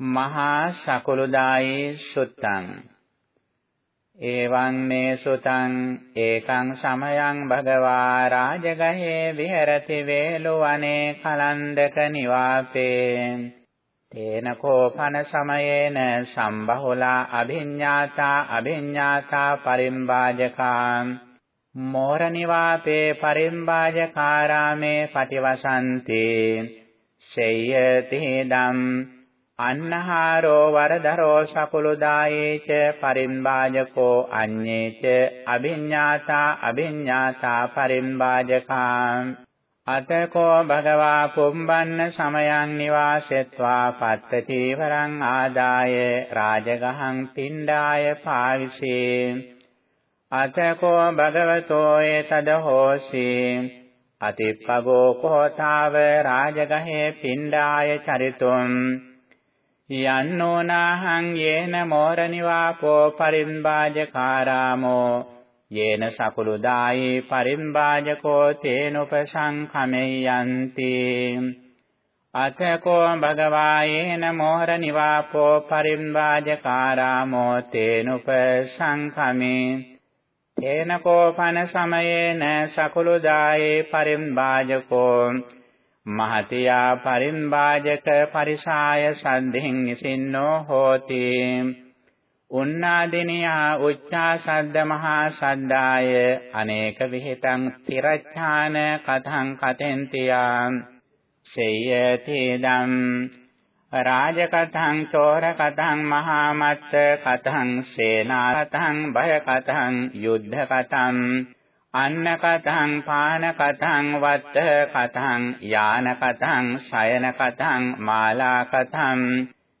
මහා සකුළුදායි සුත්තං. එවං මේ සුතං ඒකං සමයං භගවා රාජගහේ විහෙරති වේලුවනේ කලන්දක නිවාපේ. තේන කෝපන සමයේන සම්බහුලා අභිඤ්ඤාතා අභිඤ්ඤාතා පරිම්බාජකා. මෝර නිවාපේ පරිම්බාජකාරාමේ පටිවසන්ති. සේයති දම් අන්නහාරෝ වරදරෝ සකුළුදායේච පරිම්බාජකෝ අඤ්ඤේච අභිඤ්ඤාතා අභිඤ්ඤාතා පරිම්බාජකා අතකෝ භගවා පුම්බන්න සමයං නිවාසෙත්වා පත්ත චීවරං ආදාය රාජගහං පිණ්ඩාය පාවිසේ අතකෝ භගවතෝ ඒතද හෝසී අතිප්පගෝ කෝතාව රාජගහේ පිණ්ඩාය චරිතුම් යන්නෝනාහං යේන මෝරනිවාපෝ පරිම්බාජකාරාමෝ යේන සකුළුදායි පරිම්බාජකෝ තේනුපසංඛමෙයන්ති අතකෝ භගවායේන මෝරනිවාපෝ පරිම්බාජකාරාමෝ තේනුපසංඛමේ තේන කෝපන සමයේන සකුළුදායි පරිම්බාජකෝ මහතියා පරිම්බාජක පරිසාය සද්ධින් නිසින්නෝ හෝති. උන්නාදිනියා උච්චා සද්ද මහා සද්දාය අනේක විහිතං තිරච්ඡාන කතං කතෙන්තියා. සේයති දම් රාජකතං තෝර කතං මහා මත්ත කතං සේනා කතං භය කතං යුද්ධ කතං අන්න කතං පාන කතං වත්ත කතං යාන කතං ශයන කතං මාලා කතං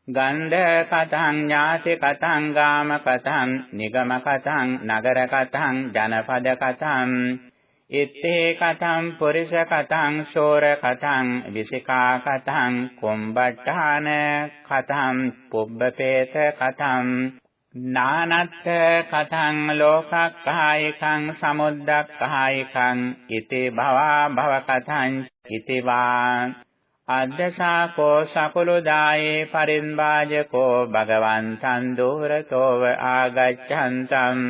ගන්ධ කතං ඥාති කතං ගාම කතං නිගම කතං නගර කතං ජනපද කතං ඉත්තේ කතං පුරිස කතං ශෝර කතං විසිකා කතං කුම්බට්ඨාන කතං පුබ්බපේත කතං නානත්ථ කතං ලෝකක්ඛායිකං සමුද්දක්ඛායිකං ඉති භවා භව කතං ඉති වා අද්දසාකෝ සකුළුදායේ පරින්වාජකෝ භගවන්තං දුරතෝව ආගච්ඡන්තං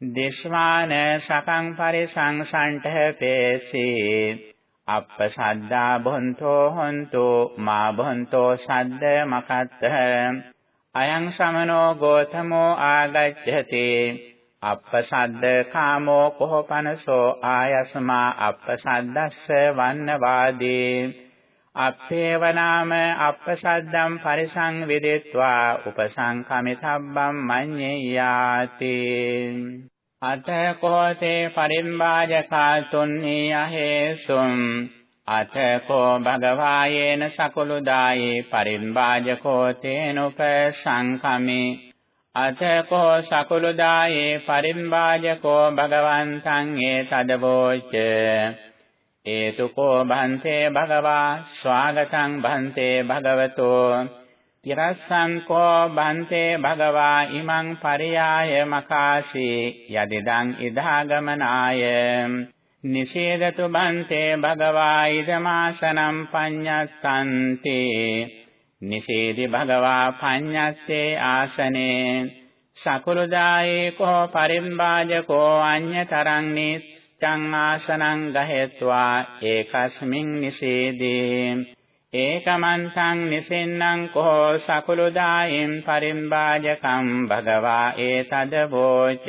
දිස්වාන සකං පරිසං සණ්ඨපේසි අප්පසද්දා බොන්තෝ හොන්තෝ මා බොන්තෝ සද්ද මකත්ත අයං සමනෝ ගෝතමෝ ආගච්ඡති। අප්පසද්ද කාමෝ කොහපනසෝ ආයස්මා අප්පසද්දස්ස වන්නවාදී। අප්පේවනාම අප්පසද්දම් පරිසං විදෙත්වා උපසංකමිතබ්බම් මඤ්ඤේයාති। අත කෝතේ පරිම්බාජකා තුන්නී අහේසුම් අතකෝ භගවායේන සකුළුදායේ පරිම්බාජකෝ තේනුපසංකමේ අතකෝ සකුළුදායේ පරිම්බාජකෝ භගවන්තං ඒතදවෝච. ඒතුකෝ භන්තේ භගවා ස්වාගතං භන්තේ භගවතෝ. තිරස්සං කෝ භන්තේ භගවා ඉමං පරියාය මකාසී යදිදං ඉදාගමනාය නිෂේදතු බන්තේ භගවා ඉදමාසනම් පඤ්ඤස්සන්ති නිෂේදි භගවා පඤ්ඤස්සේ ආසනේ. සකුරුදායේ කෝ පරිම්බාජකෝ අඤ්‍යතරං නිච්ඡං ආසනං ගහෙත්වා ඒකස්මින් නිෂේදී ඒකමන්තං නිසින්නම් කෝ සකුරුදායින් පරිම්බාජකම් භගවා ඒතද වෝච.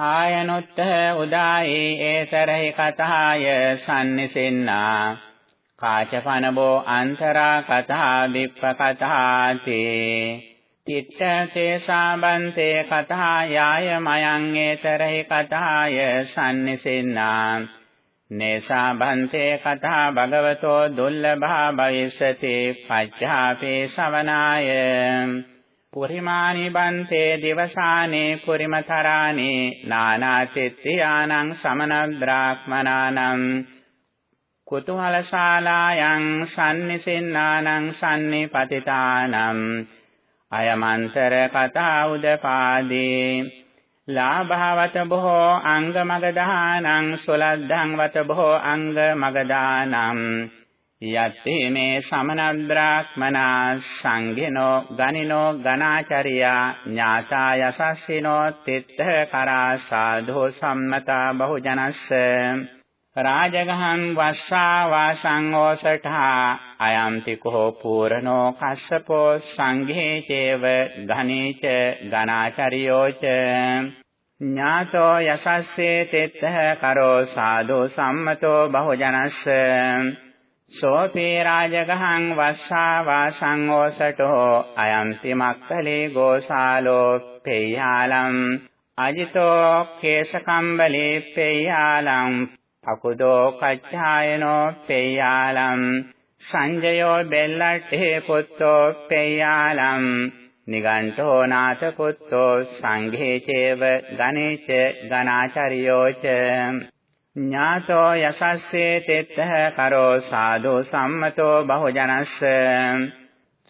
කායනුත්ත උදායේ ඒතරහි කතාය සම්නිසින්නා. කාචපනබෝ අන්තරා කතා විප්ප කතාති. තිත්තේ සාබන්තේ කතා යාය මයං ඒතරහි කතාය සම්නිසින්නා. නේසාබන්තේ කතා භගවතෝ දුල්ලභා භවිෂති පච්චාපේ ශවනාය. පුරිමානි බන්තේ දිවසානේ පුරිමතරානේ නානාචිත්තියානං සමන බ්‍රාහ්මනානං කුතුහලශාලායන් සම්නිසින්නානං සම්නිපතිතානං අයමන්තර කතා උදපාදී ලාභවත බොහෝ අංග මගදානං සුලද්ධං වත බොහෝ අංග මගදානං යත්ති මේ සමන බ්‍රාහ්මනා සංඝිනෝ ගනිනෝ ගණාචරියා ඥාතා යසස්සිනෝ තිත්ත කරා සාධෝ සම්මතා බහුජනස්ස රාජගහං වස්සා වාසං ඕසඨා අයම්ති කෝ පූර්ණෝ කස්සපෝ සංඝේ චේව ගණේච ගණාචරියෝච ඥාතෝ යසස්සේ තිත්ත කරෝ සාධෝ සම්මතෝ බහුජනස්ස සෝපේ රාජගහං වස්සා වාසං ඕසටෝ අයම්ති මක්කලේ ගෝසාලෝ පෙය්‍යාලම් අජිතෝ කේශකම්බලේ පෙය්‍යාලම් අකුදෝ කච්ඡායනෝ පෙය්‍යාලම් සංජයෝ බෙල්ලට්ඨේ පුත්තෝ පෙය්‍යාලම් නිගණ්ඨෝ නාථ පුත්තෝ සංඝේ චේව ගණේච ගණාචරියෝච ඥාතෝ යසස්සේ තෙත්ත කරෝ සාදු සම්මතෝ බහුජනස්ස.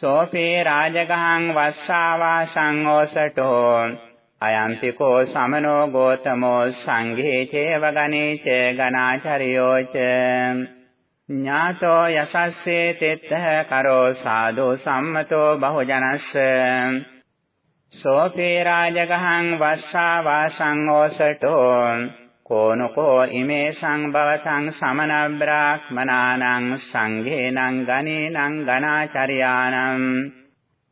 සෝපේ රාජගහං වස්සාවා සංඝෝසටෝ. අයන්ති කෝ සමනෝ ගෝතමෝ සංඝේ චේව ගණේච ගණාචරියෝච ඥාතෝ යසස්සේ තෙත්ත කරෝ සාදු සම්මතෝ බහුජනස්ස. සෝපේ රාජගහං වස්සාවා සංඝෝසටෝ. කෝනකෝ ඉමේ සංභවතං සමන බ්‍රාහ්මනානං සංඝේනං ගණේනං ගණාචර්යාණං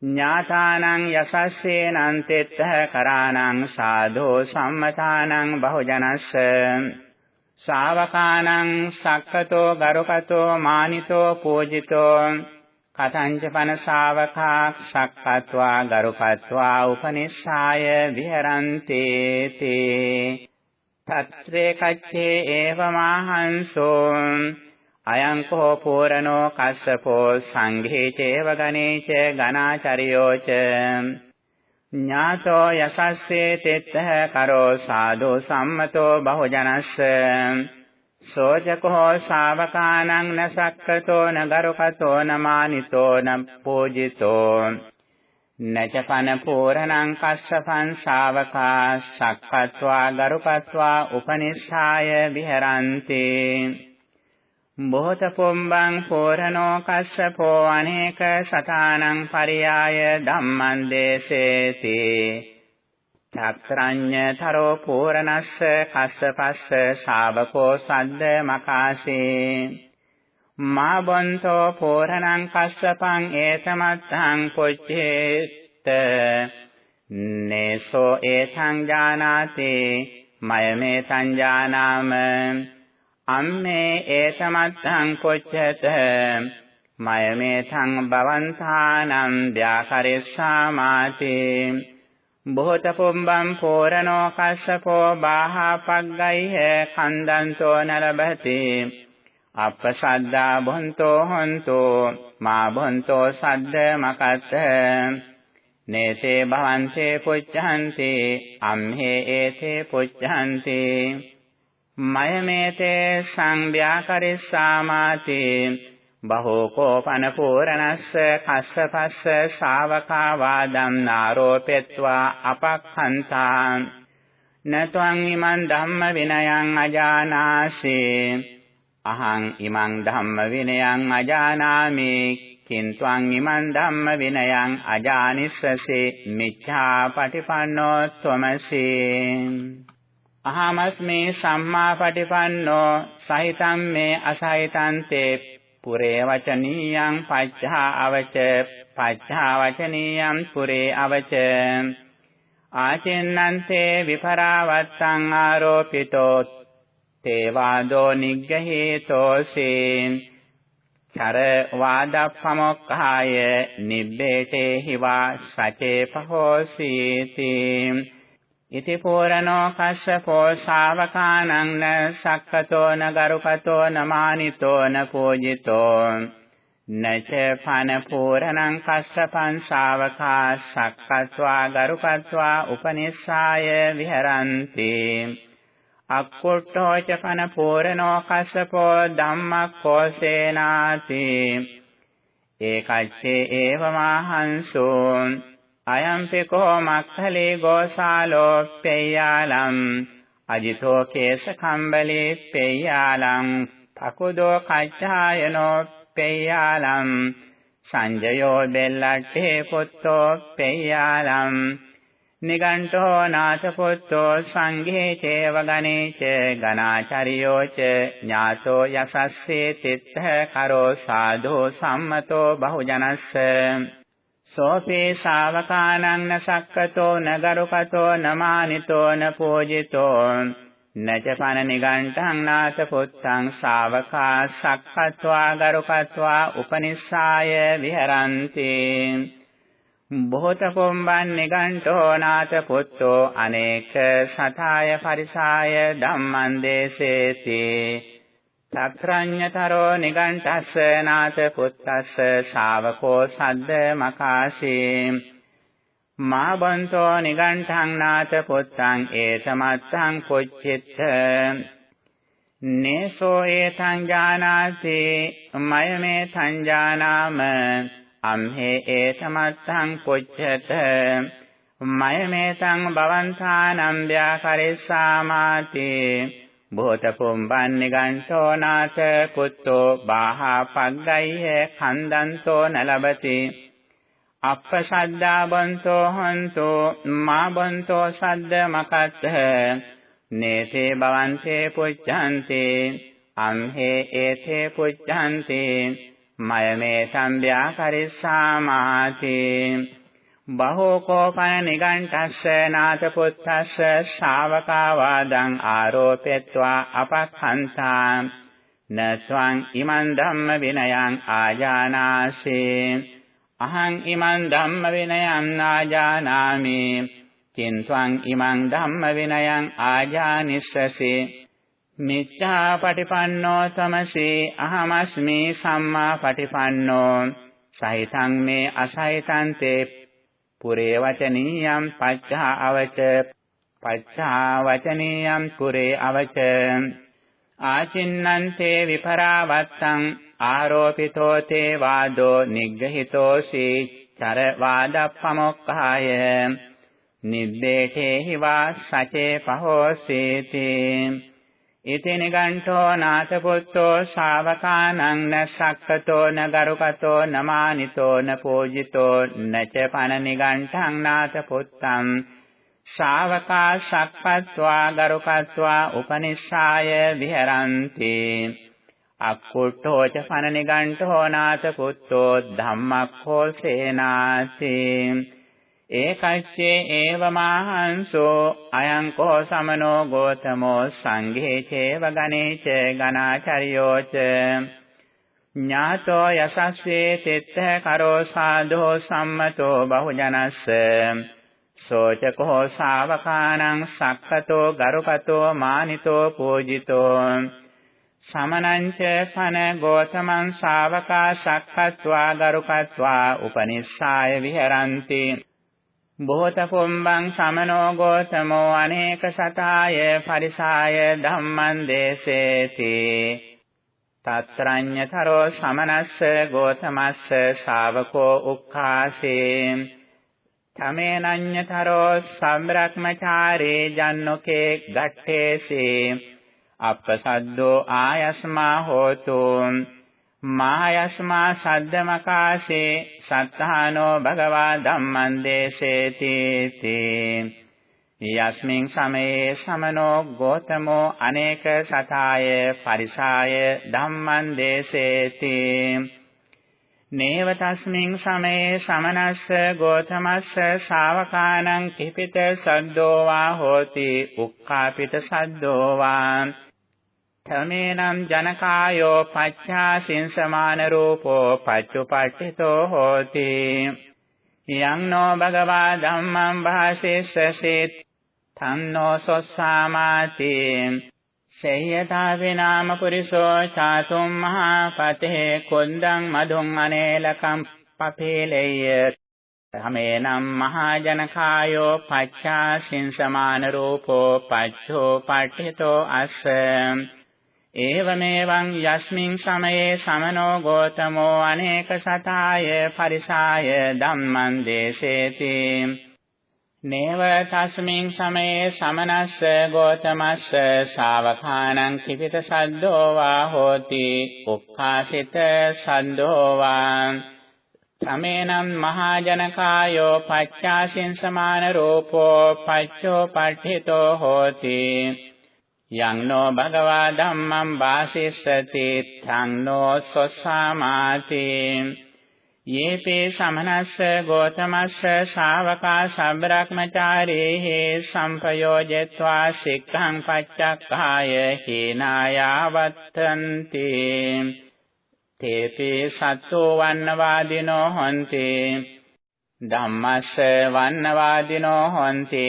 ඥාතානං යසස්සේනං තෙත්ත කරාණං සාධෝ සම්මතානං බහුජනස්ස ශාවකානං සක්කතෝ ගරුකතෝ මානිතෝ පූජිතෝ කතංච පන ශාවකා සක්කත්වා ගරුකත්වා උපනිස්සාය විහරන්තේ තේ తත්‍රේ කච්චේ ඒවමාහංසෝ අයං කෝ පූරණෝ කස්සපෝ සංඝේ චේව ගණේච ගණාචරියෝච ඥාතෝ යසස්සේ තෙත්ත කරෝ සාදු සම්මතෝ බහුජනස්ස සෝජකෝ ශාවකානං නසක්කතෝ නගරුකතෝ නමානිතෝ නප්පෝජිතෝ නචපන පූර්ණං කස්සපං ශාවකා සක්කත්වා ගරුකත්වා උපනිස්සාය විහරಂತಿ බොහෝත පොම්බං පූර්ණෝ කස්සපෝ අනේක සතානං පරියාය ධම්මං දේසේති. ත්‍ත්‍රඤ්ඤතරෝ පූර්ණස්ස කස්සපස්ස ශාවකෝ සද්ද මකාසේ. මා බොන්තෝ පෝරණං කස්සපං ඒතමත්තං පොච්චේත නේසෝ ඒතං ජානාති මයමේ සංජානාම අම්මේ ඒතමත්තං පොච්චත මයමේ සං භවන්තානම් ව්‍යාකරිස්සාමාති බොහෝත පුම්බම් පෝරණෝ කස්සපෝ බාහපග්ගයිහ කන්දන්තෝ නලබති අපසද්දා බොන්තෝ හොන්තෝ මා බොන්තෝ සද්ද මකත්ත. නේතේ භවන්තේ පුච්ඡන්ති අම්හේ ඒතේ පුච්ඡන්ති. මයමේතේ සංව්‍යාකරිස්සාමාති බහෝ කෝපන පූර්ණස්ස කස්සපස්ස ශාවකා වාදම් නාරෝපෙත්වා අපක්ඛන්තා. නත්වං ඉමන් ධම්ම විනයං අජානාසී. අහං ඉමං ධම්ම විනයං අජානාමි කින්ත්වං ඉමං ධම්ම විනයං අජානිස්සසේ මිච්ඡා පටිපන්නෝ ත්වමසේ. අහමස්මේ සම්මා පටිපන්නෝ සහිතම් මේ අසහිතං තේ පුරේ වචනීයං පච්ඡා අවච පච්ඡා වචනීයං පුරේ අවච. ආචෙන්නන්තේ විපරාවත්තං ආරෝපිතෝ තේවාදෝ නිග්ගහේතෝසේන් චර වාදප්පමොක්ඛාය නිබ්බේතේ හිවා සචේ පහෝසීති. ඉති පූරණෝ කස්සපෝ ශාවකානං න සක්කතෝ න ගරුකතෝ න මානිතෝ න පූජිතෝ. නච පන පූරණං කස්සපං ශාවකා සක්කත්වා ගරුකත්වා උපනිස්සාය විහරಂತಿ අක්කොට්ඨෝච කන පූර්ණෝ කස්සපෝ ධම්මක්ඛෝ සේනාති ඒකච්චේ ඒවමාහංසෝ අයම්පි කෝ මක්ඛලේ ගෝසාලෝ පෙය්‍යාලම් අජිතෝ කේශ කම්බලේ පෙය්‍යාලම් පකුදෝ කච්ඡායනෝ පෙය්‍යාලම් සංජයෝ බෙල්ලට්ඨේ පුත්තෝ පෙය්‍යාලම් නිගණ්ඨෝ නාථපුත්තෝ සංඝේ චේවගණේ ච ගණාචරියෝ ච ඥාතෝ යසස්සේ තිත්ථ කරෝ සාධෝ සම්මතෝ බහුජනස්ස සෝපේ ශාවකානං සක්කතෝ නගරුකතෝ නමානිතෝ නපෝජිතෝ නචපන නිගණ්ඨං නාථපුත්තං ශාවකා සක්කत्वा ගරුකत्वा උපනිස්සාය විහරන්තේ බොහෝත පොම්බන් නිගණ්ඨෝ නාථ පුත්තෝ අනේක සතාය පරිසාය ධම්මං දේසේති. තත්‍රඤ්‍යතරෝ නිගණ්ඨස්ස නාථ පුත්තස්ස ශාවකෝ සද්ද මකාශේ. මා බන්තෝ නිගණ්ඨං නාථ පුත්තං ඒතමත්තං පුච්චිත්ත නේසෝ ඒතං ජානාති මයමේ සංජානාම අම්හේ ඒතමත්තං පුච්චත මයමේතං භවන්තානම් ව්‍යාකරිස්සාමාති। භූත පුම්බන් නිගණ්ඨෝ නාථ පුත්තෝ බාහා පග්ගයිහ කන්දන්තෝ නලබති। අප්පසද්දා බන්තෝ හන්තෝ මා බන්තෝ සද්ද මකත්ත නේතේ භවන්තේ පුච්ඡන්තේ। අම්හේ ඒතේ පුච්ඡන්තේ। මයමේ සම්භ්‍යා කරිස්සාමාති බහෝ කෝපන නිගණ්ඨස්ස නාථ පුත්තස්ස ශාවකා වාදං ආරෝපෙත්වා අපක්ඛන්තා. නත්වං ඉමන් ධම්ම විනයං ආජානාසේ. අහං ඉමන් ධම්ම විනයං ආජානාමි. කින්ත්වං ඉමං ධම්ම විනයං ආජානිස්සසේ. මිච්ඡා පටිපන්නෝ සමසේ අහමස්මි සම්මා පටිපන්නෝ සහිතං මේ අසහිතං තේ පුරේ වචනීයම් පච්චා අවච පච්චා වචනීයම් පුරේ අවච ආචින්නන්තේ විපරාවත්තං ආරෝපිතෝ තේ වාදෝ නිග්ගහිතෝසි චර වාදප්පමොක්ඛාය නිබ්බේඨේ හිවා සචේ පහෝසීති ඉතින් ගණ්ඨෝ නාථ පුත්තෝ ශාවකානං නසක්කතෝ නගරුකතෝ නමානිතෝ නපෝජිතෝ නච පන නිගණ්ඨං නාථ පුත්තං ශාවකා සක්පත්වා ගරුකත්වා උපනිස්සාය විහරಂತಿ අක්කුට්ඨෝ ච පන නිගණ්ඨෝ නාථ පුත්තෝ ධම්මක්ඛෝ සේනාති ඒකච්චේ ඒවමාහංසෝ අයං කෝ සමනෝ ගෝතමෝ සංඝේ චේව ගණේච ගණාචරියෝ ච. ඥාතෝ යසස්සේ තෙත්ත කරෝ සාධෝ සම්මතෝ බහුජනස්ස. සෝචකෝ ශාවකානං සක්කතෝ ගරුකතෝ මානිතෝ පූජිතෝ. සමනංච පන ගෝතමං ශාවකා සක්කත්වා ගරුකත්වා උපනිස්සාය විහරಂತಿ. බෝතපොම්බං සමනෝ ගෝතමෝ අනේක සතාය පරිසාය ධම්මං දේසේති. తත්‍රඤ්‍යතරෝ සමනස්ස ගෝතමස්ස ශාවකෝ උක්ඛාසේ තමේනඤ්‍යතරෝ සම්බ්‍රක්මචාරේ ජන්නොකේ ගට්ඨේසේ අප්පසද්දෝ ආයස්මා හෝතු මායස්මා සද්දමකාසේ සත්තානෝ භගවා ධම්මං දේසේති තී. යස්මින් සමයේ සමනෝ ගෝතමෝ අනේක සතාය පරිසාය ධම්මං දේසේති. නේව තස්මින් සමයේ සමනස්ස ගෝතමස්ස ශාවකානං කිපිත සද්දෝ වා හෝති උක්ඛාපිත සද්දෝ වා තමේනම් ජනකායෝ පච්ඡා සින්සමාන රූපෝ පච්චුපට්ඨිතෝ හෝති යං නෝ භගවා ධම්මං භාසෙස්සසෙත් තන්නෝ සොස්සාමාති සේයතා විනාම පුරිසෝ චාතුම් මහා පතේ කුන්දං මදුං අනේලකම් පපේලෙය තමේනම් මහා ජනකායෝ පච්ඡා සින්සමාන රූපෝ පච්චෝ පට්ඨිතෝ අස්ස ඒවමෙවං යස්මින් සමයේ සමනෝ ගෝතමෝ අනේක සතාය පරිසාය ධම්මං දේසේති නේව තස්මින් සමයේ සමනස්ස ගෝතමස්ස ශාවකානං කිපිත සද්දෝ වා හෝති උක්ඛාසිත සද්දෝ වා තමේනම් මහජනකායෝ පච්චාසින් සමාන රූපෝ පච්චෝ පට්ඨිතෝ හෝති යං නෝ භගවා ධම්මං වාසිස්සති ත්‍ං නෝ සොස්සාමාති යේපේ සමනස්ස ගෝතමස්ස ශාවකා සබ්‍රක්මචාරේහි සම්පයෝජෙත්වා සික්ඛං පච්චක්ඛාය හේනායාවත්තන්ති. තේපේ සත්තෝ වන්නවාදිනෝ හොන්ති. ධම්මස්ස වන්නවාදිනෝ හොන්ති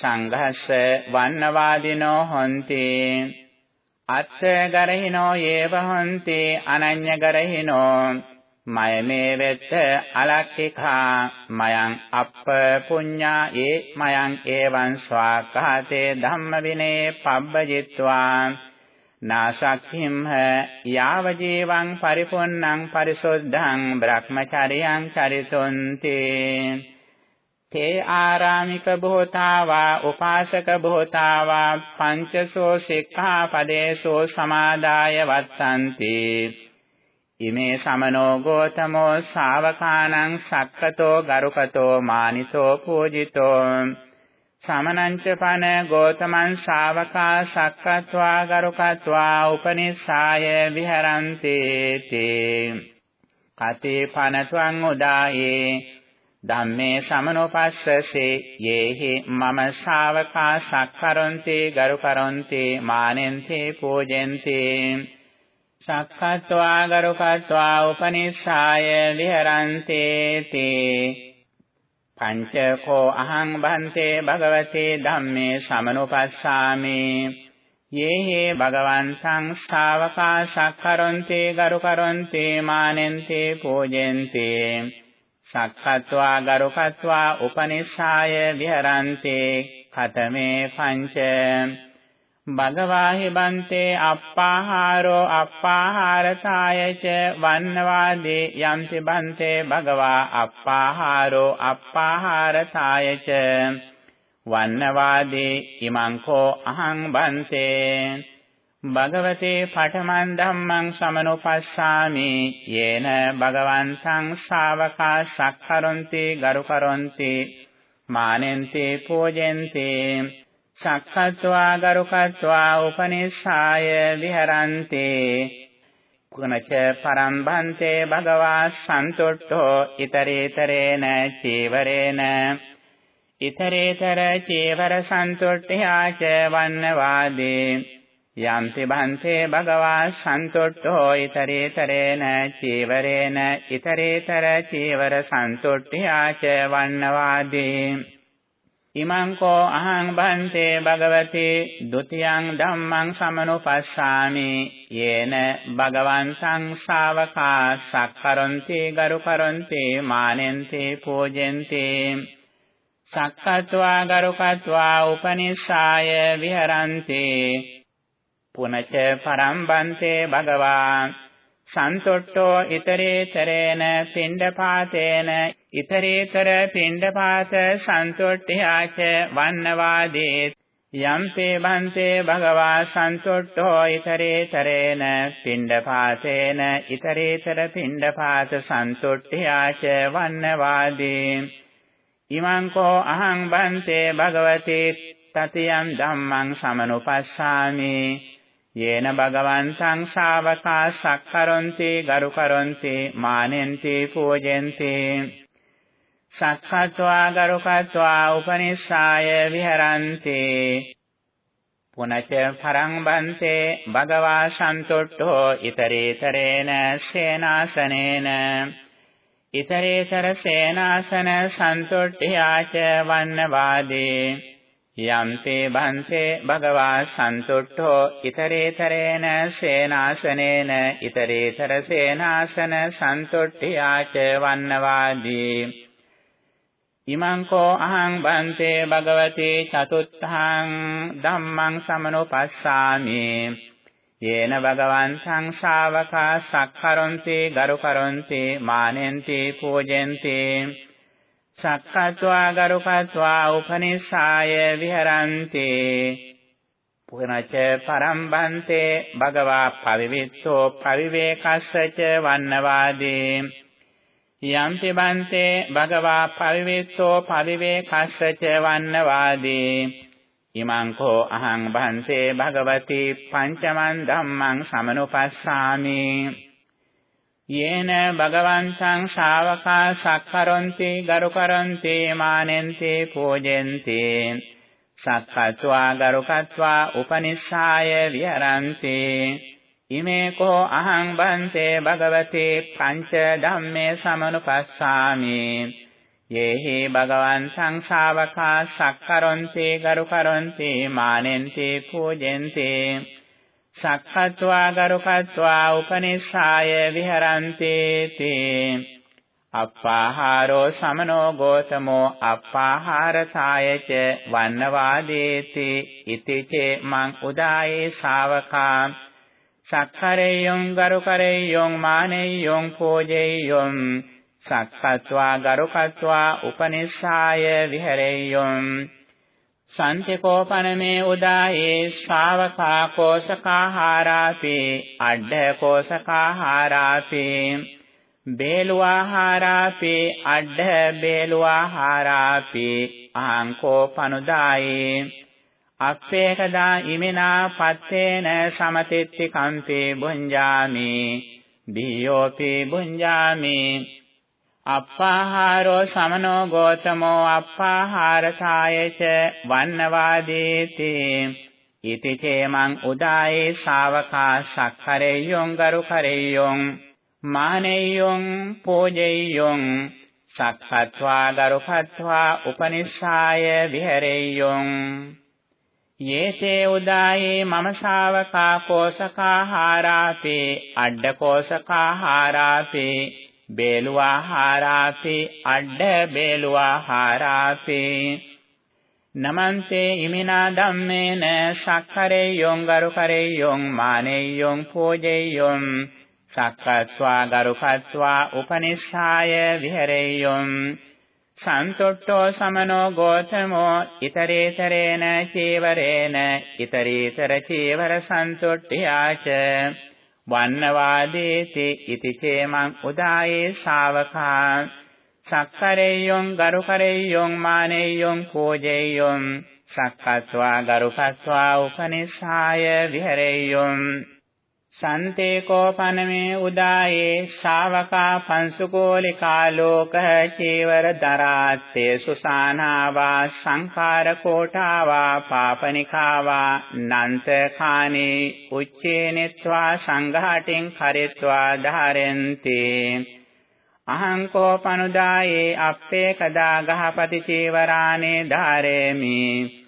සංඝස්ස වන්නවාදිනෝ හොන්ති. අත්ථ ගරහිනෝ යේව හොන්ති අනඤ්‍ය ගරහිනෝ. මයමේ වෙත්ත අලක්ඛිකා මයං අප්ප පුඤ්ඤා ඒ මයං ඒවං ස්වාඛාතේ ධම්ම විනේ පබ්බජිත්වා. නාසක්ඛිම්හ යාව ජීවං පරිපොන්නං පරිසොද්ධං බ්‍රහ්මචරියං චරිතුන්ති. තේ ආරාමික බොහෝතාවා උපාසක බොහෝතාවා පංචසෝ සික්ඛාපදේසෝ සමාදාය වත්තන්ති. ඉමේ සමනෝ ගෝතමෝ ශාවකානං සක්කතෝ ගරුකතෝ මානිසෝ පූජිතෝ. සමනංච පන ගෝතමං ශාවකා සක්කත්වා ගරුකත්වා උපනිස්සාය විහරන්ති තේ. කතේ පනත්වං උදායේ ධම්මේ සමනෝපස්සසේ යේහි මම ශාවකා සක්කරොන්ති ගරුකරොන්ති මානෙන්ති පූජෙන්ති. සක්කත්වා ගරුකත්වා උපනිස්සාය විහරන්ති තේ. පංචකෝ අහං බන්තේ භගවතේ ධම්මේ සමනුපස්සාමි। යේහි භගවන්තං ශාවකා සක්කරොන්ති ගරුකරොන්ති මානෙන්ති පූජෙන්ති। සක්කත්වා ගරුකත්වා උපනිස්සාය විහරන්ති කතමේ පංච। භගවාහි බන්තේ අප්පාහාරෝ අප්පාහාරතායච වන්නවාදී යම්ති බන්තේ භගවා අප්පාහාරෝ අප්පාහාරතායච වන්නවාදී ඉමංකෝ අහං බන්තේ භගවතේ පඨමන් ධම්මං සමනුපස්සාමි යේන භගවන්තං ශාවකා සක්කරොන්ති ගරුකරොන්ති මානෙන්ති පූජෙන්ති සක්කත්වා ගරුකත්වා උපනිස්සාය විහරන්ති. කුණච පරම්භන්තේ භගවා සන්තුට්ඨෝ ිතරේතරේන චීවරේන. ිතරේතර චීවර සන්තුට්ඨ්‍යාච වන්නවාදී. යම්ති භන්තේ භගවා සන්තුට්ඨෝ ිතරේතරේන චීවරේන. ිතරේතර චීවර සන්තුට්ඨ්‍යාච වන්නවාදී. ඉමං කෝ අහං බන්තේ භගවති ဒ ුතියං ධම්මං සමනුපස්සාමි යේන භගවන්තං ශාවකා සක්කරොන්ති ගරුකරොන්ති මානෙන්ති පූජෙන්ති සක්කත්වා ගරුකත්වා උපනිස්සාය විහරන්ති පුනච පරම්බන්තේ භගවා සන්තොට්ඨෝ ඊතරේතරේන පිණ්ඩපාතේන ඊතරේතර පිණ්ඩපාත සන්තොට්ඨයාච වන්නවාදී. යම්පේ බන්තේ භගවා සන්තොට්ඨෝ ඊතරේතරේන පිණ්ඩපාතේන ඊතරේතර පිණ්ඩපාත සන්තොට්ඨයාච වන්නවාදී. ඉමං කෝ අහං බන්තේ භගවති තතියං ධම්මං සමනුපස්සාමි. යේන භගවන්තං ශාවකා සක්කරොන්ති ගරුකරොන්ති මානෙන්ති පූජෙන්ති සක්කත්වා ගරුකත්වා උපනිස්සාය විහරන්ති පුනච පරං බන්තේ භගවා සන්තුට්ඨෝ ඊතරේතරේන සේනාසනේන ඊතරේතර සේනාසන සන්තුට්ඨ්‍යාච වන්නවාදී යම්තේ භන්සේ භගවා සන්තුට්ඨෝ ඊතරේතරේන සේනාසනේන ඊතරේතර සේනාසන සන්තුට්ඨියාච වන්නවාදී. ඉමං කෝ අහං බන්තේ භගවති චතුත්ථං ධම්මං සමනුපස්සාමි. යේන භගවන් සංසාවකා සක්කරොන්ති ගරුකරොන්ති මානෙන්ති පූජෙන්ති. සක්කත්වා ගරුකත්වා උපනිස්සාය විහරಂತಿ පුනච පරම්බන්තේ භගවා පවිවිත්තෝ පවිවේකස්සච වන්නවාදී. යම්පි බන්තේ භගවා පවිවිත්තෝ පවිවේකස්සච වන්නවාදී. ඉමං කෝ අහං බන්තේ භගවති පංචමන් ධම්මං සමනුපස්සාමි. යේන භගවන්තං ශාවකා සක්කරොන්ති ගරුකරොන්ති මානෙන්ති පූජෙන්ති සක්කත්වා ගරුකත්වා උපනිස්සාය විහරಂತಿ ඉමේ කෝ අහං බන්තේ භගවති පංච ධම්මේ සමනුපස්සාමි යේහි භගවන්තං ශාවකා සක්කරොන්ති ගරුකරොන්ති මානෙන්ති පූජෙන්ති සක්කත්වා ගරුකත්වා උපනිස්සාය විහරಂತಿ තේ. අප්පාහාරෝ සමනෝ ගෝතමෝ අප්පාහාරසායච වන්නවාදේති ඉතිචේ මං උදායේ ශාවකා. සක්කරේයොං ගරුකරේයොං මානෙයොං පෝජේයොං සක්කත්වා ගරුකත්වා උපනිස්සාය විහෙරේයොං සන්තිකෝපනමේ උදායේ ශ්‍රාවකා කෝසකාහාරාපි අඩ කෝසකාහාරාපි බේලුවාහාරාපි අඩ බේලුවාහාරාපි අහංකෝපනුදායේ අප්පේකදා ඉමිනා පත්තේන සමතිත්ති කම්පේ බුඤ්ජාමි දීයෝපි බුඤ්ජාමි අප්පාහාරෝ සමනෝ ගෝතමෝ අප්පාහාරසායච වන්නවාදීති. ඉති චේමං උදායේ ශාවකා සක්කරෙය්‍යොං ගරුකරෙය්‍යොං මානෙය්‍යොං පෝජෙය්‍යොං සක්ඛත්වා ගරුකත්වා උපනිස්සාය විහෙරෙය්‍යොං. යේතේ උදායේ මම ශාවකා කෝසකාහාරාපේ අඩ කෝසකාහාරාපේ බේලුවාහාරාපි අඩ බේලුවාහාරාපි. නමන්තේ ඉමිනා ධම්මේන සක්කරේ යොං ගරුකරේ යොං මානේ යොං පෝජේ යොං සක්කත්වා ගරුකත්වා උපනිස්සාය විහෙරේ යොං. සන්තොට්ඨෝ සමනෝ ගෝතමෝ ිතරේතරේන චීවරේන ිතරීතර චීවර සන්තොට්ඨියාච. වන්නවාදේති ඉති චේමං උදායේ ශාවකා සක්කරෙය්‍යොං ගරුකරෙය්‍යොං මානෙය්‍යොං පූජෙය්‍යොං සක්කත්වා ගරුකත්වා උපනිස්සාය විහෙරෙය්‍යොං සන්තේකෝපනමේ උදායේ ශාවකා පංසුකෝලිකා ලෝකහ චේවර දරාත්තේ සුසානාවා සංඛාර කෝඨාවා පාපනිකාවා නන්තඛානේ උච්චේනෙත්වා සංඝාටින් කරෙත්වා ධාරෙන්ති. අහං කෝපනුදායේ අප්පේ කදා ගහපති චේවරානේ ධාරේමි.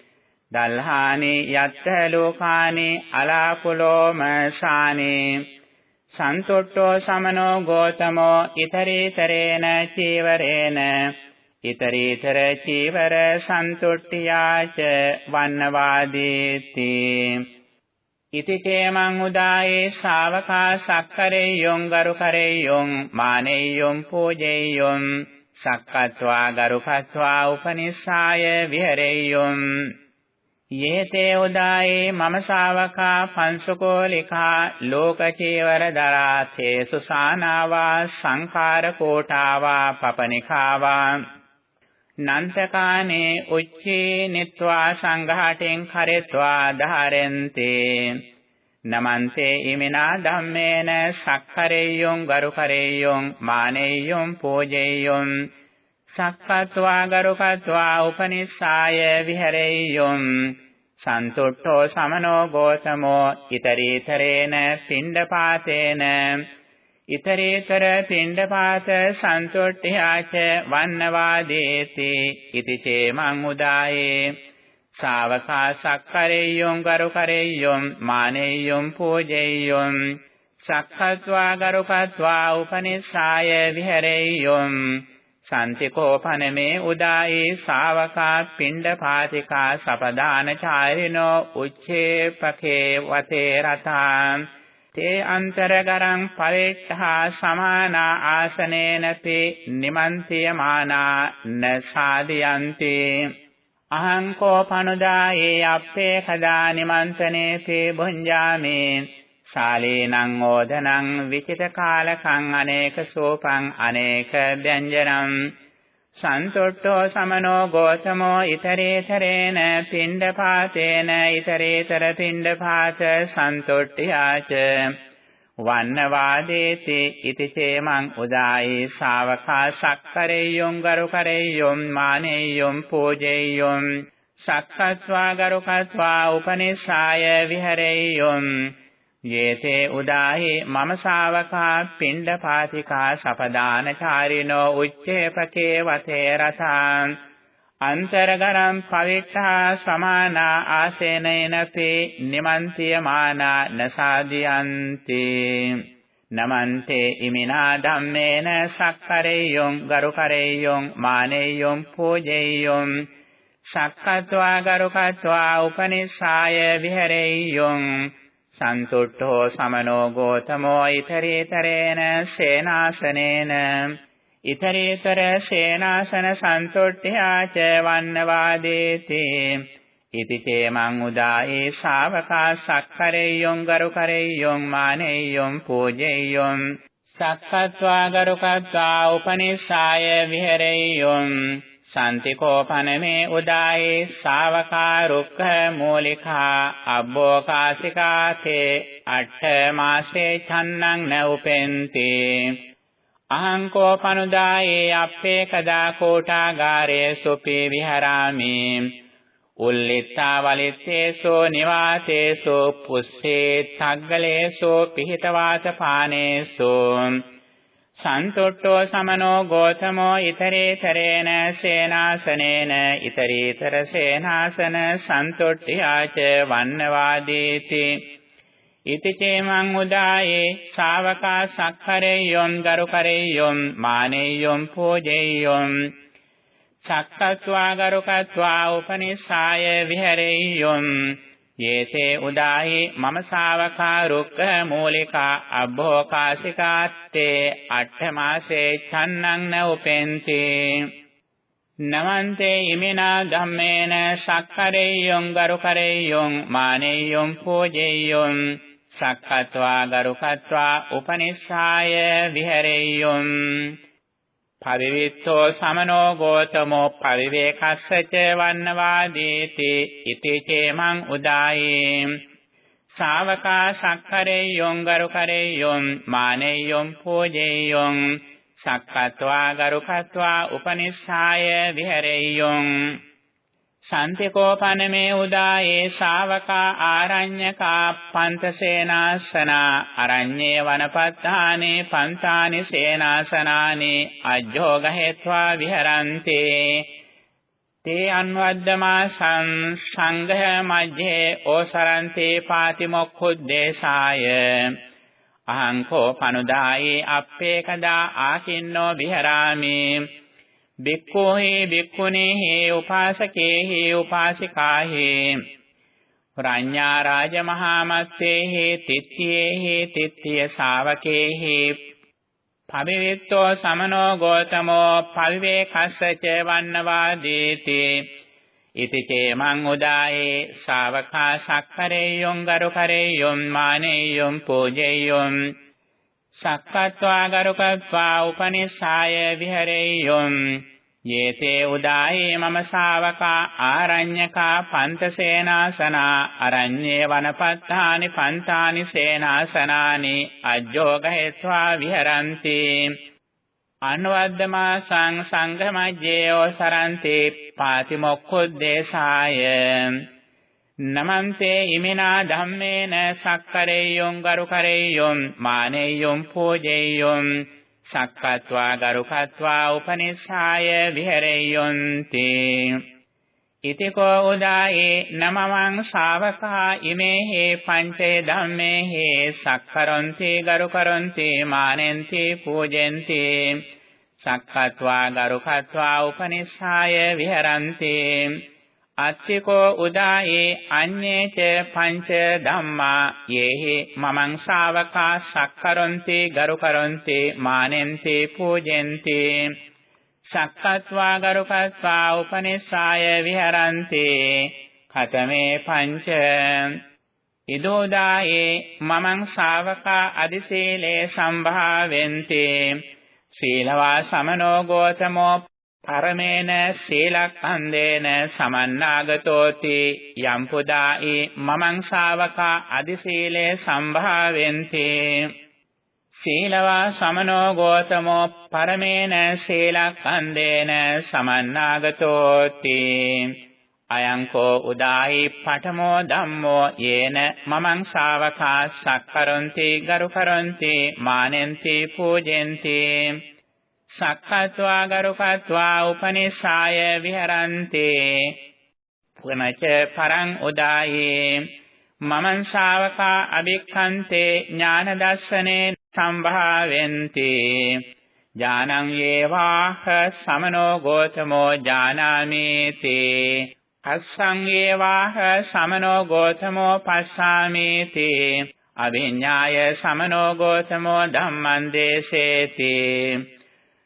දල්හානේ යත්ත ලෝකානේ අලාකුලෝම ශානේ සන්තොට්ඨෝ සමනෝ ගෝතමෝ ඊතරීතරේන චීවරේන ඊතරීතර චීවර සන්තුට්ඨියාච වන්නවාදීති ඉති චේමං උදායේ ශාවකා සක්කරේ යොං ගරුකරේ යොං මානේ යොං පූජේ යොං සක්කත්වා ගරුකත්වා උපනිස්සාය විහෙරේ යොං යේතේ උදායේ මම ශාවකා පංසකෝලිකා ලෝකචේවර දරාතේ සුසානාවා සංඛාර කෝඨාවා පපනිකාවා නන්තකානේ උච්චේ නිත්වා සංඝාටෙන් කරෙත්වා ධාරෙන්තේ නමන්තේ ඉමිනා ධම්මේන සක්කරෙය්‍යොං ගරුකරෙය්‍යොං මානෙය්‍යොං පෝජෙය්‍යොං සක්කත්වා ගරුකත්වා උපනිස්සාය විහෙරෙය්‍යොම්. සන්තුට්ඨෝ සමනෝ ගෝතමෝ ඊතරීතරේන පිණ්ඩපාතේන. ඊතරීතර පිණ්ඩපාත සන්තුට්ඨ්‍යාච වන්නවාදේති ඉති චේමං උදායේ. ශාවකා සක්කරෙය්‍යොම් ගරුකරෙය්‍යොම් මානෙය්‍යොම් පූජෙය්‍යොම්. සක්කත්වා ගරුකත්වා උපනිස්සාය විහෙරෙය්‍යොම්. සන්තිකෝපනමේ උදායේ ශාවකා පිණ්ඩපාතිකා සපදාන චාරිනෝ උච්චේ පකේ වතේ රතා. තේ අන්තරගරං පරිට්ඨා සමානා ආසනේනපි නිමන්තියමානා න සාදියන්ති අහං කෝපනුදායේ අප්පේ කදා නිමන්තනේපි භුඤ්ජාමි ශාලේනං ඕදනං විචිත කාලකං අනේක සෝපං අනේක ව්‍යංජනං සන්තොට්ඨෝ සමනෝ ගෝතමෝ ඊතරේතරේන පිණ්ඩපාතේන ඊතරේතර පිණ්ඩපාත සන්තොට්ඨියාච වන්නවාදේති ඉති චේමං උදායි ශාවකා සක්කරෙය්‍යොං ගරුකරෙය්‍යොං මානෙය්‍යොං පූජෙය්‍යොං සක්කත්වා ගරුකත්වා උපනිස්සාය විහෙරෙය්‍යොං යේතේ උදාහි මම ශාවකා පිණ්ඩපාතිකා සපදානචාරිනෝ උච්චේපකේ වතේ රසං අන්තරගරම් පවිත්තා සමානා ආසේනේනපි නිමන්තියමානා නසාදියන්ති නමන්තේ ඉමිනා ධම්මේන සක්කරෙය්‍යොං ගරුකරෙය්‍යොං මානෙය්‍යොං පූජෙය්‍යොං සක්කත්වා ගරුකත්වා උපනිස්සාය විහෙරෙය්‍යොං සන්තුට්ඨෝ සමනෝ ගෝතමෝ ඊතරීතරේන සේනාසනේන. ඊතරීතර සේනාසන සන්තුට්ඨ්‍යාච වන්නවාදේති. ඉති චේමං උදායේ ශාවකා සක්කරෙය්‍යොං ගරුකරෙය්‍යොං මානෙය්‍යොං පූජෙය්‍යොං. සක්කත්වා ගරුකත්වා උපනිස්සාය විහෙරෙය්‍යොං. සන්තිකෝපනමේ උදායේ ශාවකා රුක්ඛ මූලිකා අබ්බෝකාසිකාතේ අට්ඨ මාසේ චන්නං න උපෙන්ති. අහං කෝපනුදායේ අප්පේ කදා කෝටාගාරේ සුපි විහරාමි. උල්ලිත්තා වලිත්තේසෝ නිවාතේසෝ පුස්සේ තග්ගලේසෝ පිහිතවාත පානේසෝ. සන්තුට්ඨෝ සමනෝ ගෝතමෝ ඊතරේතරේන සේනාසනේන ඊතරීතර සේනාසන සන්තුට්ඨියාච වන්නවාදීති. ඉති චේමං උදායේ ශාවකා සක්කරෙය්‍යොම් ගරුකරෙය්‍යොම් මානෙය්‍යොම් පූජෙය්‍යොම්. සක්කත්වා ගරුකත්වා උපනිස්සාය විහෙරෙය්‍යොම්. යේතේ උදාහි මම ශාවකා රුක්ඛ මූලිකා අබ්බෝකාසිකාත්තේ අට්ඨ මාසේ චන්නං න උපෙන්ති. නමන්තේ ඉමිනා ධම්මේන සක්කරෙය්‍යොං ගරුකරෙය්‍යොං මානෙය්‍යොං පූජෙය්‍යොං සක්කත්වා ගරුකත්වා උපනිස්සාය විහෙරෙය්‍යොං පරිවිත්තෝ සමනෝ ගෝතමෝ පරිවේකස්සච වන්නවාදීති ඉති චේමං උදායේ ශාවකා සක්කරෙය්‍යොං ගරුකරෙය්‍යොං මානෙය්‍යොං පූජෙය්‍යොං සක්කත්වා ගරුකත්වා උපනිස්සාය විහෙරෙය්‍යොං සන්තිකෝපනමේ උදායේ ශාවකා ආරඤ්‍යකා පන්තසේනාසනා අරඤ්ඤේ වනපත්තානේ පන්තානි සේනාසනානි අජ්ජෝගහෙත්වා විහරන්ති තේ අන්වද්දමා සංඝ මජ්ජේ ඕසරන්තේ පාතිමොක්ඛුද්දේශාය අහං කෝ පනුදායේ අප්පේ කදා ආකින්නෝ විහරාමි බික්ඛෝහි බික්ඛුනේහි උපාසකේහි උපාසිකාහි රඤ්ඤා රාජ මහාමත්තේහි තිත්තියේහි තිත්තිය ශාවකේහි පවිවිත්තෝ සමනෝ ගෝතමෝ පවිවේකස්සච වන්නවාදීති ඉති චේමං උදායේ ශාවකා සක්කරේයොං ගරුකරේයොං මානේයොං පූජේයොං සක්කත්වා ගරුකත්වා උපනිස්සාය විහෙරෙය්‍යොම් යේතේ උදායේ මම ශාවකා ආරඤ්‍යකා පන්තසේනාසනා අරඤ්ඤේ වනපත්තානි පන්තානි සේනාසනානි අජ්ජෝගහෙත්වා විහරಂತಿ. අනුවද්දමා සං සංඝමජ්ජේෝ සරන්ති පාතිමොක්ඛුද්දේශාය. නමන්තේ ඉමිනා ධම්මේන සක්කරෙය්‍යොං ගරුකරෙය්‍යොං මානෙය්‍යොං පූජෙය්‍යොං සක්කත්වා ගරුකත්වා උපනිස්සාය විහෙරෙය්‍යොන්ති ඉතිකෝ උදායේ නමමං ශාවකා ඉමේහි පංචේ ධම්මේහි සක්කරොන්ති ගරුකරොන්ති මානෙන්ති පූජෙන්ති සක්කත්වා ගරුකත්වා උපනිස්සාය විහෙරಂತಿ අත්තිකෝ උදායේ අඤ්ඤේච පංච ධම්මා යේහි මමං ශාවකා සක්කරොන්ති ගරුකරොන්ති මානෙන්ති පූජෙන්ති. සක්කත්වා ගරුකත්වා උපනිස්සාය විහරන්ති. කතමේ පංච. ඉදෝදායේ මමං ශාවකා අදිශීලේ සම්භාවෙන්ති. සීලවා සමනෝ ගෝතමෝ පරමේන සීලක්ඛන්දේන සමන්නාගතෝති. යම් පුදායි මමං ශාවකා අදිශීලේ සම්භාවෙන්ති. සීලවා සමනෝ ගෝතමෝ පරමේන සීලක්ඛන්දේන සමන්නාගතෝති. අයංකෝ උදායි පඨමෝ ධම්මෝ යේන මමං ශාවකා සක්කරොන්ති ගරුකරොන්ති මානෙන්ති පූජෙන්ති. සක්කත්වා ගරුකත්වා උපනිස්සාය විහරන්ති. පුනච පරං උදායේ මමං ශාවකා අභික්ඛන්තේ ඥාන දර්ශනේ සම්භාවෙන්ති. ඥානං යේවාහ සමනෝ ගෝතමෝ ඥානාමේති. අස්සං යේවාහ සමනෝ ගෝතමෝ පස්සාමේති. අවිඤ්ඤාය සමනෝ ගෝතමෝ ධම්මං දේසේති.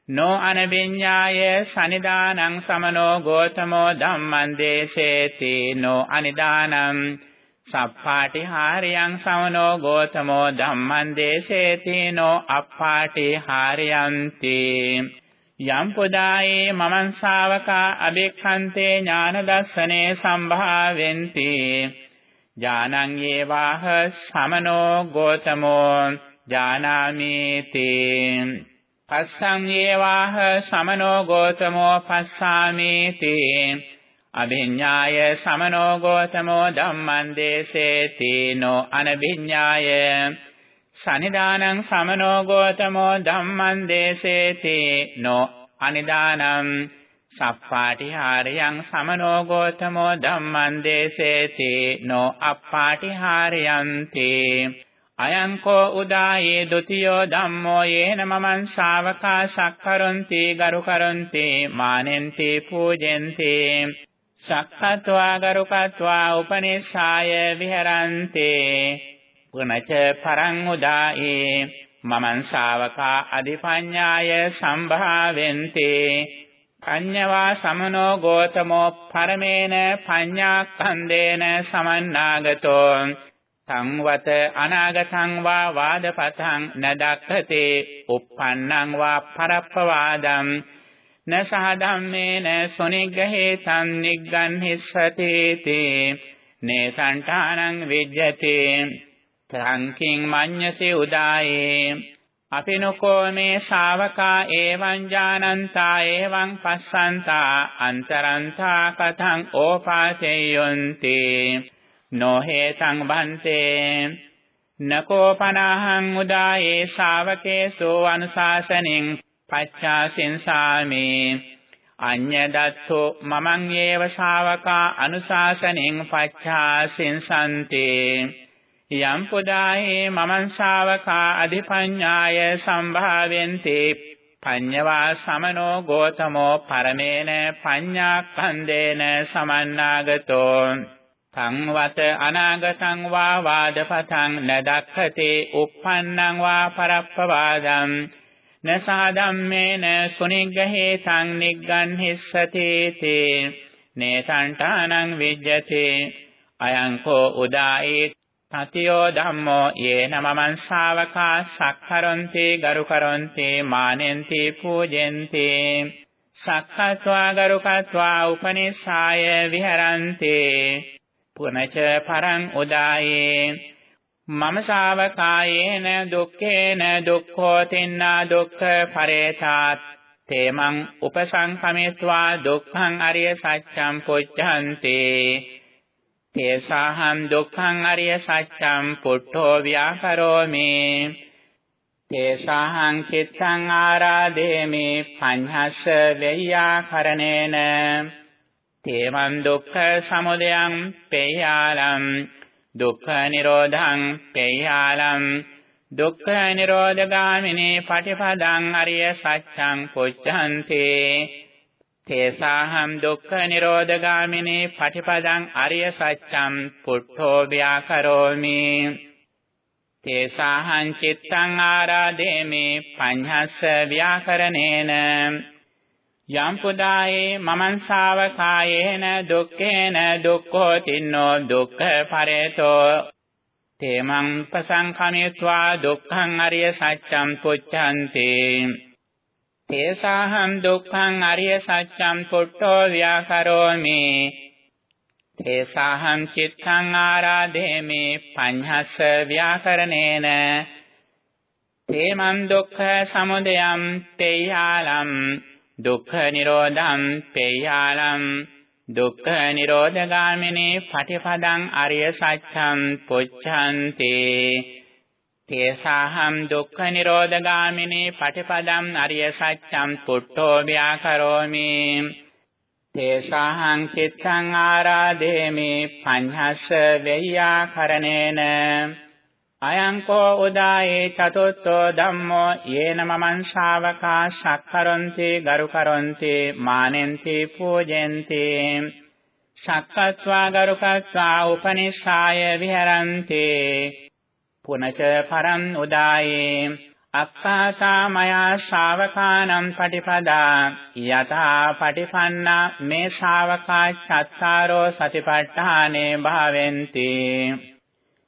නෝ අනවිඤ්ඤාය සනිදානං සමනෝ ගෝතමෝ ධම්මං දේසේති නෝ අනිදානං සප්පාටිහාරයන් සමනෝ ගෝතමෝ ධම්මං දේසේති නෝ අප්පාටිහාරයන්ති යම් පුදායේ මමං ශාවකා අබේක්ඛන්තේ ඥාන දස්සනේ සම්භාවෙන්ති ඥානං යේවාහ සමනෝ ගෝතමෝ ඥානාමේති පස්සං යේවාහ සමනෝ ගෝතමෝ පස්සාමේති අභිඤ්ඤාය සමනෝ ගෝතමෝ ධම්මං දේසේති නෝ අනභිඤ්ඤාය। සනිදානං සමනෝ ගෝතමෝ ධම්මං දේසේති නෝ අනිදානං। සප්පාටිහාරයන් සමනෝ ගෝතමෝ ධම්මං දේසේති නෝ අප්පාටිහාරයන්ති। අයං කෝ උදායේ ဒ ුතියෝ ධම්මෝ යේන මමං ශාවකා සක්කරොන්ති ගරුකරොන්ති මානෙන්ති පූජෙන්ති සක්කත්වා ගරුකත්වා උපනිස්සාය විහරන්ති පුනච පරං උදායේ මමං ශාවකා අධිපඤ්ඤාය සම්භාවෙන්ති පඤ්ඤවා සමනෝ ගෝතමෝ පරමේන පඤ්ඤාක්ඛන්දේන සමන්නාගතෝ සංවත අනාගතං වා වාදපතං නදක්ඛතේ uppannං වා පරප්පවාදං න සහධම්මේන සොනිග්ගහේතං නිග්ගන්හිස්සති තේ නේසංඨානං විජ්ජති සංකින් මඤ්ඤසේ උදායේ. අපිනකෝ මේ ශාවකා එවං ඥානන්තා එවං පස්සන්තා අන්තරන්තා කතං ඕපාසෙයොන්ති නොහේ සංබන්තේ නකෝපනහං උදායේ ශාවකේසෝ අනුශාසනින් පච්චාසින්සාමි අඤ්ඤදත්තෝ මමං ඒව ශාවකා අනුශාසනින් පච්චාසින්සන්තේ යම් පුදායේ මමං ශාවකා අධිපඤ්ඤාය සම්භාවෙන්ති. පඤ්ඤවා සමනෝ ගෝතමෝ පරමේන පඤ්ඤාක්ඛන්දේන සමන්නාගතෝ. සංවත අනාගතං වා වාදපතං නදක්ඛතේ uppannං වා පරප්පවාදං නසාදම්මේන සුනිග්ගහේ සං නිග්ගන්හිස්සති තේ නේසංඨානං විජ්ජති අයං කෝ උදායේ තතියෝ ධම්මෝ යේන මමං ශාවකා සක්කරොන්ති ගරුකරොන්ති මානෙන්ති පූජෙන්ති සක්කත්වා ගරුකත්වා උපනිස්සාය විහරන්ති පුනච පරං උදායේ। මම ශාවකායේන දුක්ඛේන දුක්ඛෝ තින්නා දුක්ඛ පරේතාත්। තේමං උපසංකමේत्वा දුක්ඛං අරිය සත්‍යං පුච්ඡන්ති। තේසාහං දුක්ඛං අරිය සත්‍යං පුට්ඨෝ ව්‍යාකරෝමි। තේසාහං චිත්තං ආරාදේමි පඤ්හස්ස වෙය්‍යාකරණේන තේමං දුක්ඛ සමුදයං පේයාලම් දුක්ඛ නිරෝධං පේයාලම් දුක්ඛ නිරෝධගාමිනේ පටිපදං අරිය සත්‍යං පුච්ඡන්ති. තේසාහම් දුක්ඛ නිරෝධගාමිනී පටිපදං අරිය සත්‍යං පුට්ඨෝ ව්‍යාකරෝමි. තේසාහං චිත්තං ආරාදේමි පඤ්ඤස්ස ව්‍යාකරණේන. යම් පුදායේ මමං ශාවකායේන දුක්ඛේන දුක්ඛෝ තින්නෝ දුක්ඛ පරේතෝ තේමං පසංඛමිත්වා දුක්ඛං අරිය සත්‍යං පුච්ඡන්ති. තේසාහං දුක්ඛං අරිය සත්‍යං පුට්ඨෝ ව්‍යාකරෝමි. තේසාහං චිත්තං ආරාධේමි පඤ්ඤස්ස ව්‍යාකරණේන. තේමං දුක්ඛ සමුදයං තේයාලම් දුක්ඛ නිරෝධං තේයාලම් දුක්ඛ නිරෝධගාමිනී පටිපදං අරිය සත්‍යං පුච්ඡන්ති තේසාහම් දුක්ඛ නිරෝධගාමිනී පටිපදං අරිය සත්‍යං පුට්ඨෝ ව්‍යාකරෝමි තේසාහං චිත්තං ආරාදේමි පඤ්ඤස්ස වෙය්‍යාකරණේන අයං කෝ උදායේ චතුත්ථෝ ධම්මෝ යේන මමං ශාවකා සක්කරොන්ති ගරු කරොන්ති මානෙන්ති පූජෙන්ති. සක්කත්වා ගරුකත්වා උපනිස්සාය විහරන්ති. පුනච පරම් උදායේ. අක්ඛාතා මයා ශාවකානම් පටිපදා. යතා පටිපන්නා මේ ශාවකා චත්තාරෝ සතිපට්ඨානේ භාවෙන්ති.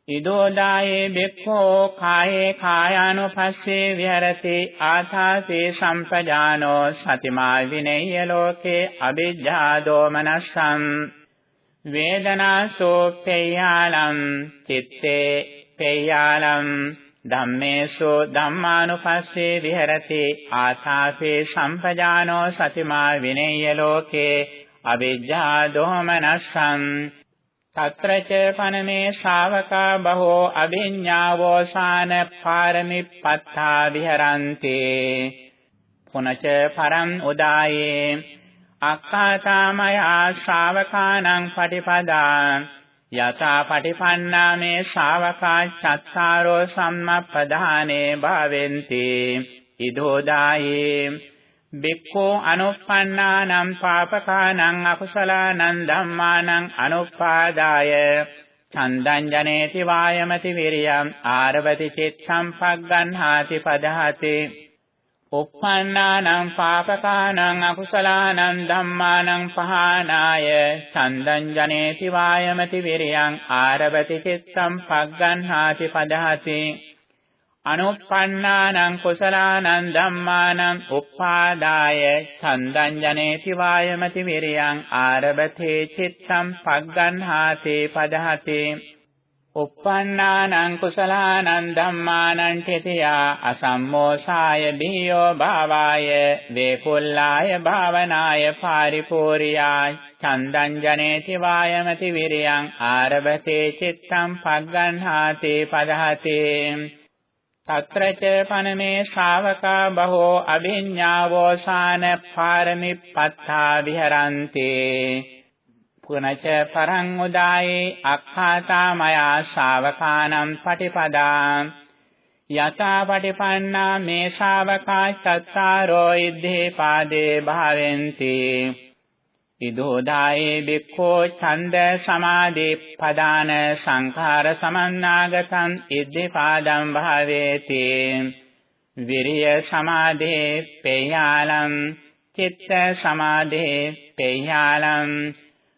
ඉදෝදායේ බෙක්ඛෝ කායේ කායානුපස්සේ විහෙරති ආථාසේ සම්පජානෝ සතිමා විනේය ලෝකේ අවිජ්ජා දෝමනස්සං වේදනාසෝ පේයාලම් චිත්තේ පේයාලම් ධම්මේසු ධම්මානුපස්සේ විහෙරති ආථාසේ සම්පජානෝ සතිමා විනේය ලෝකේ අවිජ්ජා දෝමනස්සං తత్రచ పననే శ్రావకా బహో అభిజ్ఞావోసాన పారమిపత్తా విహరంతి పునచ పరం ఉదాయే అక్కాతామయా శ్రావకానం పటిపదా යතා පටිපන්නා මේ ශාවකා චත්තාරෝ සම්මප්පදානේ භාවෙන්ති ඉදෝදායේ බික්ඛෝ අනුප්පන්නානම් පාපකානං අකුසලානං ධම්මානං අනුපාදාය. චන්දං ජනේති වායමති විරියං ආරවති චිත්තං පග්ගන්හාති පදහති. උප්පන්නානම් පාපකානං අකුසලානං ධම්මානං පහානාය. චන්දං ජනේති වායමති විරියං ආරවති චිත්තං පග්ගන්හාති පදහති. අනුප්පන්නානං කුසලානං ධම්මානං උප්පාදාය ඡන්දං ජනේති වායමති විරියං ආරබතේ චිත්තං පග්ගන්හාතේ පදහතේ උප්පන්නානං කුසලානං ධම්මානං චිතයා අසම්මෝසාය බියෝ භාවාය වේකුල්ලාය භාවනාය පාරිපූර්යාය ඡන්දං ජනේති වායමති විරියං ආරබතේ චිත්තං පග්ගන්හාතේ පදහතේ తత్ర చ పనమే శ్రావకా బహో అభిజ్ఞావోసాన పారమిపత్తా విహరంతి పునచ పరం ఉదాయే అఖ్యాతా మయా శ్రావకానం పటిపదా యథా పటిపన్నా మే శ్రావకా చత్తారో ఇద్ధే పాదే భావంతి ඉදෝදායේ බික්ඛෝ ඡන්ද සමාධි පදාන සංඛාර සමන්නාගතං ඉද්දපාදං භාවේති. විරිය සමාධේ පේයාලම් චිත්ත සමාධේ පේයාලම්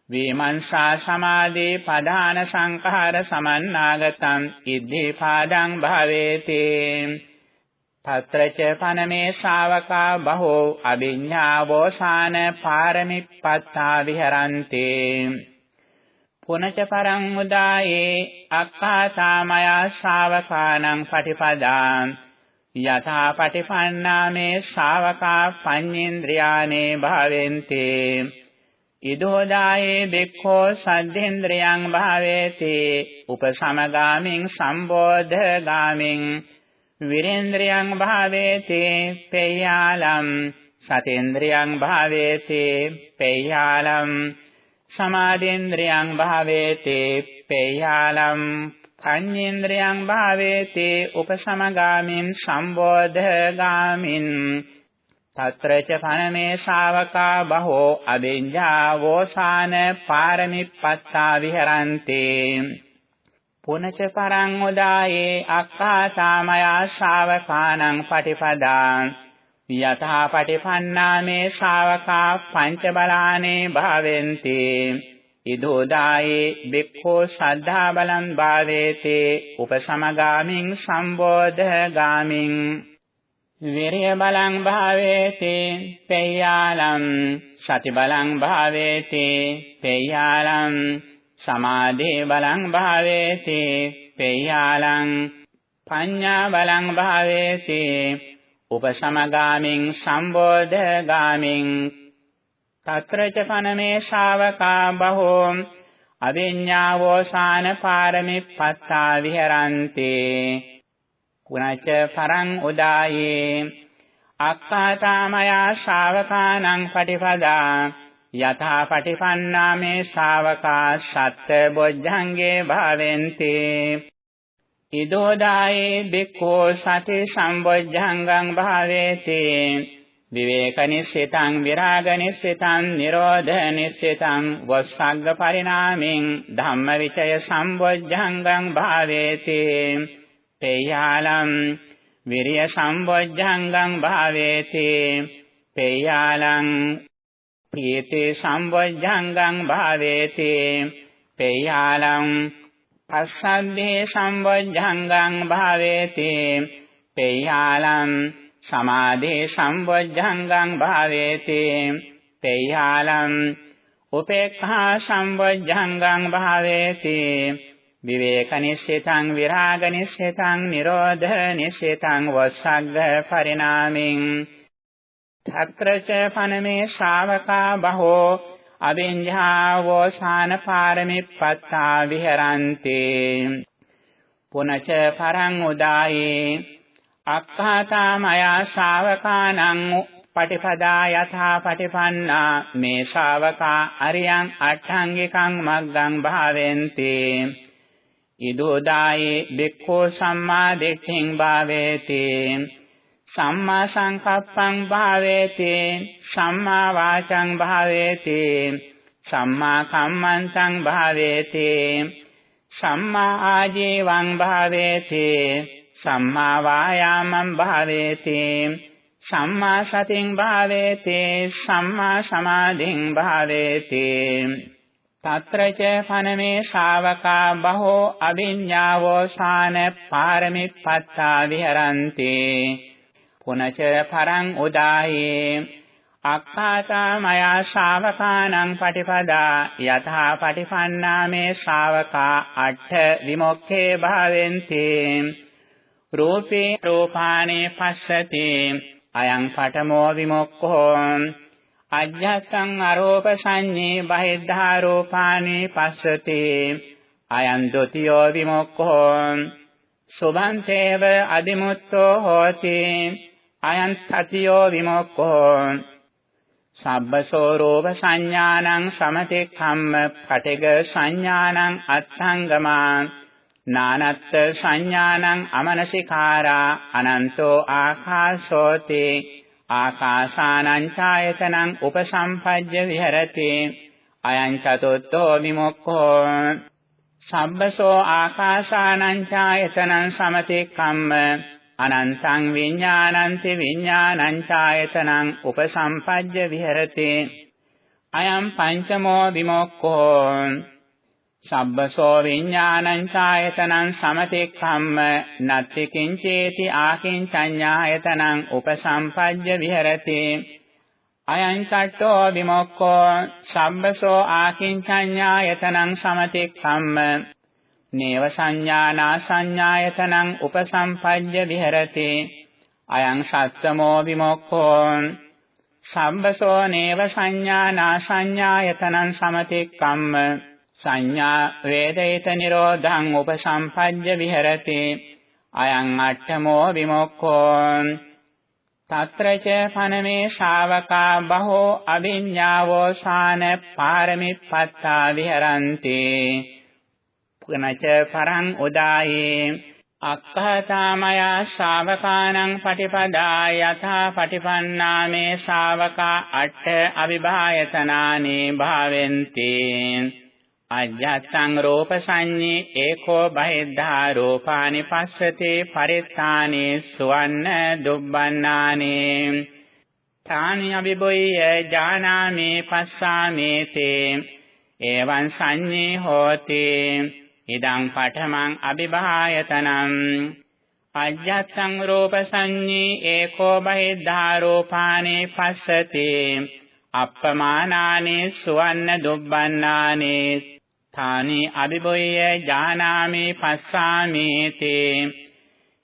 විමංශා සමාධේ පදාන සංඛාර සමන්නාගතං ඉද්දපාදං භාවේති. తత్ర చ పనమే శ్రావకా బహో అభిజ్ఞావోసాన పారమిపత్తా విహరంతి පුනච පරං උදායේ අක්ඛාතාමයා ශාවකානං පටිපදාං යථා පටිපන්නාමේ ශාවකා පඤ්ඤේන්ද්‍රයානේ භාවෙන්ති ඉදෝදායේ බික්ඛෝ සද්ධේන්ද්‍රයන් භාවේති උපසමගාමින් සම්බෝධගාමින් විරේන්ද්‍රයන් භාවේති පේයාලම් සතේන්ද්‍රයන් භාවේති පේයාලම් සමාදේන්ද්‍රයන් භාවේති පේයාලම් කඤ්ඤේන්ද්‍රයන් භාවේති උපසමගාමින් සම්බෝධගාමින්. తత్రච පනමේ ශාවකා බහෝ අදෙන්ජා වෝසාන පාරමිප්පත්තා විහරන්තේ. පුනච පරං උදායේ අක්ඛාතාමයා ශාවකානං පටිපදා යතහා පටිපන්නා මේ ශාවකා පංච බලානේ භාවෙන්ති. ඉදෝදායේ බික්ඛෝ සද්ධා බලං භාවේතේ. උපසමගාමින් සම්බෝධ ගාමින්. විරිය බලං භාවේති පේයාලම් සති බලං භාවේති පේයාලම් සමාධේ බලං භාවේති පේයාලං පඤ්ඤා බලං භාවේති උපසමගාමින් සම්බෝධගාමින් తత్రච පනමේ ශාවකා බහෝ අවිඤ්ඤාවෝසාන පාරමිප්පත්තා විහරන්ති. කුණච පරං උදායේ අක්කාතාමයා ශාවකානං පටිපදා යථා පටිපන්නා මේ ශාවකා සත්‍ය බොජ්ජංගේ භාවෙන්ති. ඉදෝදායේ බික්ඛෝ සති සම්බොජ්ජංගං භාවේති. විවේක නිස්සිතං විරාග නිස්සිතං නිරෝධ නිස්සිතං වස්සග්ග පරිණාමින් ධම්මවිචය සම්බොජ්ජංගං භාවේති. පේයාලම් විරිය සම්බොජ්ජංගං භාවේති. පේයාලං ප්‍රීති සම්බොජ්ජංගං භාවේති පේයාලං පස්සද්ධේ සම්බොජ්ජංගං භාවේති පේයාලං සමාධේ සම්බොජ්ජංගං භාවේති පේයාලං උපේක්ඛා සම්බොජ්ජංගං භාවේති විවේක නිශ්චිතං විරාග නිශ්චිතං නිරෝධ නිශ්චිතං වස්සග්ග පරිණාමින් తත්‍රච පනමේ ශාවකා බහෝ අවිඤ්ඤාවෝසාන පාරමිප්පත්තා විහරන්ති පුනච පරං උදායේ අක්ඛාතා මයා ශාවකානං පටිපදා යථා පටිපන්නා මේ ශාවකා අරියං අට්ඨංගිකං මග්ගං භාවෙන්ති ඉදෝදායේ බික්ඛෝ සම්මා දිට්ඨින් භාවේති සම්මා සංකප්පං භාවේති සම්මා වාචං භාවේති සම්මා කම්මන්තං භාවේති සම්මා ආජීවං භාවේති සම්මා වායාමං භාවේති සම්මා සතිං භාවේති සම්මා සමාධිං භාවේති. తత్రచ ఫనమే శ్రావకా బహో అవిඤ්ඤావో సాన పారమిపత్తా విహరంతి. පුනච පරං උදායේ අක්ඛාතා මයා ශාවකානං පටිපදා යථා පටිපන්නා මේ ශාවකා අට්ඨ විමුක්ඛේ භාවෙන්ති. රූපේ රූපානේ පස්සති. අයං පඨමෝ විමුක්ඛෝ. අජ්ජස්සං අරෝප සංඤේ බහිද්ධා රූපානේ පස්සති. අයං ဒ ුතියෝ විමුක්ඛෝ සුභන්තේව අදිමුත්තෝ හෝති. අයං තතියෝ විමුක්ඛෝ සබ්බසෝ රූප සංඥානං සමතික්ඛම්ම පටිග සංඥානං අත්ථංගමා නානත්ත් සංඥානං අමනසිකාරා අනන්තෝ ආකාශෝති ආකාසානං ඡායතනං උපසම්පජ්ජ විහෙරති අයං චතුත්ථෝ විමුක්ඛෝ සම්බසෝ ආකාසානං ඡායතනං සමතික්කම්ම අනන්තං විඥානන්ති විඥානං ඡායතනං උපසම්පජ්ජ විහෙරති। අයං පංචමෝ විමුක්ඛෝ। සබ්බසෝ විඥානං ඡායතනං සමතික්ඛම්ම। නත්ති කිංචේති ආකින්චඤ්ඤායතනං උපසම්පජ්ජ විහෙරති। අයං චට්ඨෝ විමුක්ඛෝ। සබ්බසෝ ආකින්චඤ්ඤායතනං සමතික්ඛම්ම। නේව සංඥානා සංඥායතනං උපසම්පජ්ජ විහෙරති। අයං සත්තමෝ විමොක්ඛෝ। සම්බසෝ නේව සංඥානා සංඥායතනං සමතික්කම්ම। සංඥා වේදිත නිරෝධං උපසම්පජ්ජ විහෙරති। අයං අට්ඨමෝ විමොක්ඛෝ। తత్రచ ఫనమే శ్రావకా బహో అవిజ్ఞావోసాన పారమిపత్తా విహరంతి පුනච පරං උදායේ අක්ඛතාමය ශාවකානං පටිපදා යථා පටිපන්නාමේ ශාවකා අට්ඨ අවිභායතනානේ භාවෙන්ති. අජ්ජත්තං රූප සංඤේ ඒකෝ බහිද්ධා රූපානි පස්සතේ පරිත්තානේ සුවන්න දුබ්බන්නානේ. තානි අවිබොය්‍ය ජානාමේ පස්සාමේ තේ එවං සංඤේ හෝති. ඉදං පඨමං අභිභායතනං අජ්ජත්සං රූප සංඤී ඒකෝ බහිද්ධා රූපානේ පස්සති අප්පමානානේ සුවන්න දුබ්බන්නානේ තානි අභිබොය්‍ය ජානාමි පස්සාමි තේ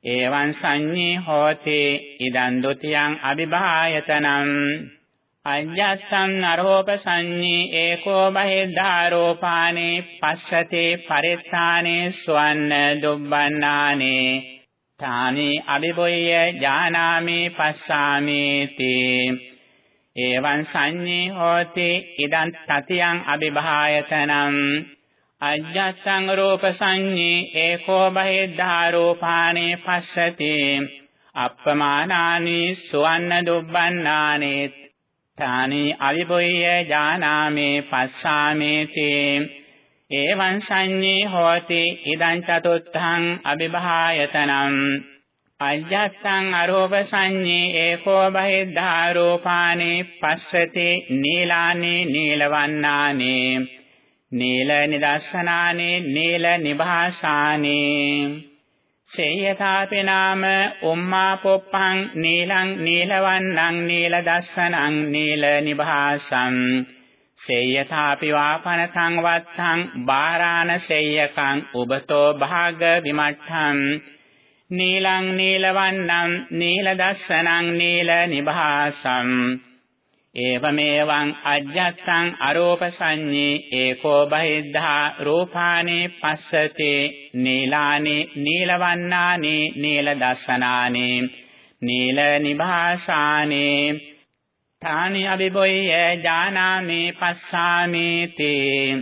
එවං සංඤී හෝති ඉදං ဒ ුතියං අභිභායතනං අඤ්ඤස්සං නරෝප සංඤී ඒකෝ බහිද්ධාරෝපානේ පස්සතේ පරිත්තානේ ස්වන්න දුබ්බන්නානේ. තානි අබිබොය්‍ය ඥානාමි පස්සාමි තී එවං සංඤී හෝති ඉදං තතියං අபிභායතනං අඤ්ඤස්සං රූප සංඤී ඒකෝ බහිද්ධාරෝපානේ පස්සතේ. අප්පමානානි සුවන්න දුබ්බන්නානේ. තානි අවිබොය්‍ය ජානාමේ පස්සාමේති. එවං සංඤේ හෝති ඉදං චතුත්ථං අபிභායතනං අජ්ජස්සං අරෝප සංඤේ ඒකෝ බහිද්ධා රූපානේ පස්සති නීලානේ නීලවන්නානේ. නීල නිදස්සනානේ නීල නිභාසානේ. සේයථාපි නාම උම්මා පොප්පං නීලං නීලවන්නං නීල දස්සනං නීල නිභාසං සේයථාපි වාපනතං වත්තං බාරාණ සේයකං උබතෝ භාග විමට්ඨං නීලං නීලවන්නං නීල දස්සනං නීල නිභාසං ඒවමේවං අජ්ජත්තං අරෝප සංඤේ ඒකෝ බහිද්ධා රූපානේ පස්සතේ නීලානේ නීලවන්නානේ නීල දස්සනානේ නීල නිභාසානේ තානි අබිබොය්‍ය ජානාමේ පස්සාමේ තේ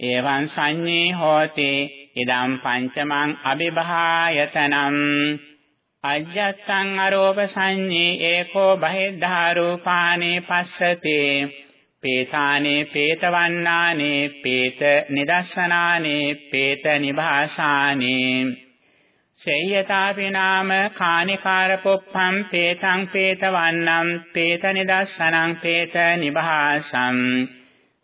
එවං සංඤේ හෝති ඉදම් පංචමං අබිභායතනම් අජ්ජත්තං අරෝප සංඤේ ඒකෝ බහිද්ධා රූපානේ පස්සති. පේතානේ පේතවන්නානේ පේත නිදස්සනානේ පේත නිභාසානේ සේයතාපි නාම කානිකාර පොප්පම් පේතං පේතවන්නම් පේත නිදස්සනං පේත නිභාසම්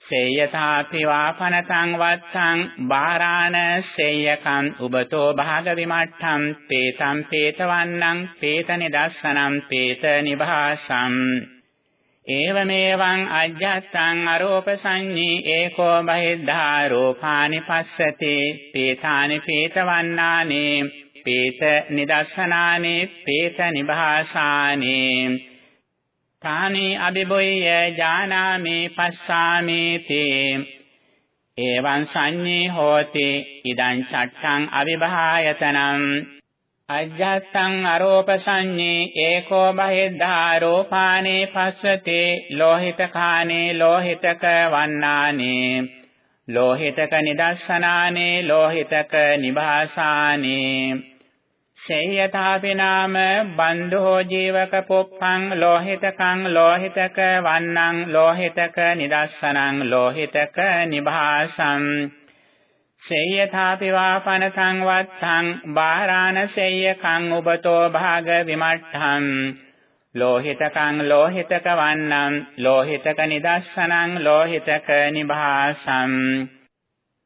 සේයථාපි වාපනතං වත්තං බාරාණ සේයකං උබතෝ භාග විමට්ඨං පේතං පේතවන්නං පේත නිදස්සනං පේත නිභාසං ඒවමේවං අජ්ජත්තං අරෝප සංඤී ඒකෝ බහිද්ධා රූපානි පස්සති පේතානි පේතවන්නානේ පේත නිදස්සනානේ පේත නිභාසානේ තානි අබිබොය්‍ය ජානාමි පස්සාමි තේ එවං සංඤේ හෝති ඉදං චට්ඨං අවිභායතනං අජ්ජත්තං අරෝප සංඤේ ඒකෝ බහිද්ධා රෝපානේ පස්සතේ ලෝහිතකානේ ලෝහිතක වන්නානේ ලෝහිතක නිදස්සනානේ ලෝහිතක නිභාසානේ සේයතාපි නාම බන්ධෝ ජීවක පොප්පං ලෝහිතකං ලෝහිතක වන්නං ලෝහිතක නිදස්සනං ලෝහිතක නිභාසං සේයතාපි වාපනතං වත්තං බාරාණ සේයකං උබතෝ භාග විමට්ඨං ලෝහිතකං ලෝහිතක වන්නං ලෝහිතක නිදස්සනං ලෝහිතක නිභාසං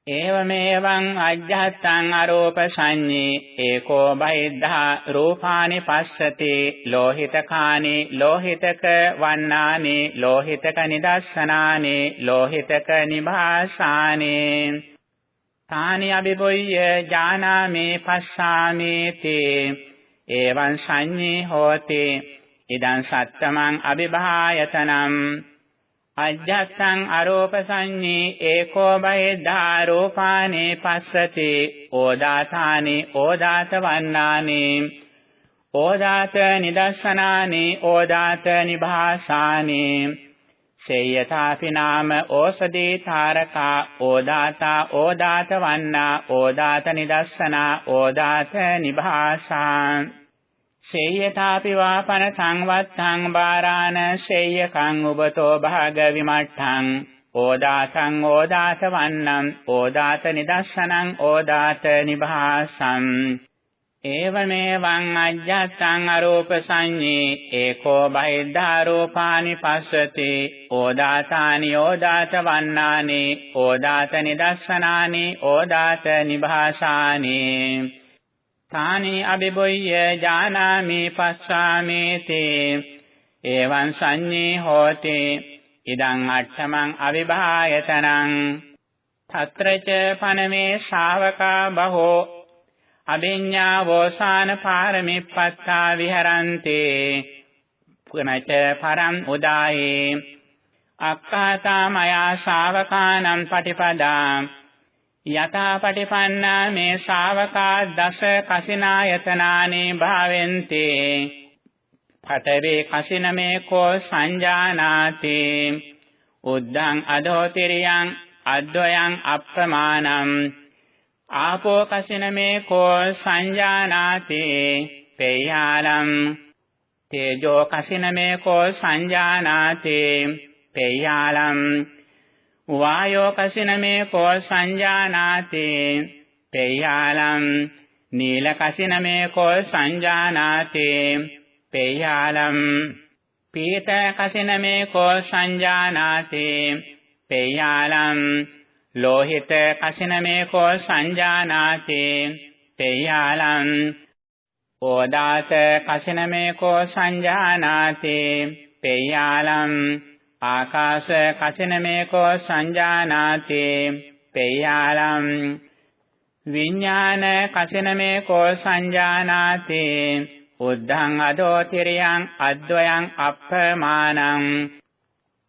ඒවමේවං අජ්ජත්තං අරෝප සංඤේ ඒකෝ බහිද්ධා රූපානි පස්සති ලෝහිතකානේ ලෝහිතක වන්නානේ ලෝහිතක නිදස්සනානේ ලෝහිතක නිභාසානේ තානි අබිබොය්‍ය ජානාමේ පස්සාමේ තේ එවං සංඤේ හෝති ඉදං සත්තමං අபிභායතනම් අජ්ජස්සං අරෝප සංඤේ ඒකෝ බහිද්ධා රූපානේ පස්සති ඕදාතානේ ඕදාත වන්නානේ ඕදාත නිදස්සනානේ ඕදාත නිභාසානේ. සේයථාපි නාම ඕසදී තාරකා ඕදාතා ඕදාත වන්නා ඕදාත නිදස්සනා ඕදාත නිභාසා සේයථාපි වාපන සංවත්තං බාරාණ සේයකං උබතෝ භාග විමට්ඨං ඕදාතං ඕදාත වන්නම් ඕදාත නිදස්සනං ඕදාත නිභාසං ඒවමේවං අජ්ජත්තං අරූප සංඤේ ඒකෝ බහිද්ධා රූපානි පස්සති ඕදාතානි ඕදාත වන්නානි ඕදාත නිදස්සනානි ඕදාත නිභාසානි තානි අබිබොය්‍ය ජානාමි පස්සාමේතේ එවං සංඤේ හෝතේ ඉදං අට්ඨමං අවිභායතනං తత్రච පනමේ ශාවකා බහෝ අභිඤ්ඤා වෝසාන පාරමිප්පත්තා විහරන්තේ පුනච පරං උදායේ අක්ඛාතා මයා ශාවකානම් පටිපදා යතා පටිපන්නා මේ ශාවකා දස කසිනායතනානේ භාවෙන්ති. පඨවේ කසිනමේ කෝ සංජානාති. උද්දං අදෝතිරියං අද්වයං අප්‍රමාණං. ආපෝ කසින මේ කෝ සංජානාති. පේයාලම් තේජෝ කසින මේ කෝ සංජානාති. පේයාලම් වායෝ කසින මේ කෝ සංජානාති පේයාලම් නීල කසින මේ කෝ සංජානාති පේයාලම් පීත කසින මේ කෝ සංජානාති පේයාලම් ලෝහිත කසිනමේ කෝ සංජානාති තේයාලං ඕදාත කසිනමේ කෝ සංජානාති තේයාලං ආකාශ කසිනමේකෝ සංජානාති පේයාලම් විඥාන කසිනමේකෝ සංජානාති උද්ධං අදෝතිරියං අද්වයං අප්‍රමාණං.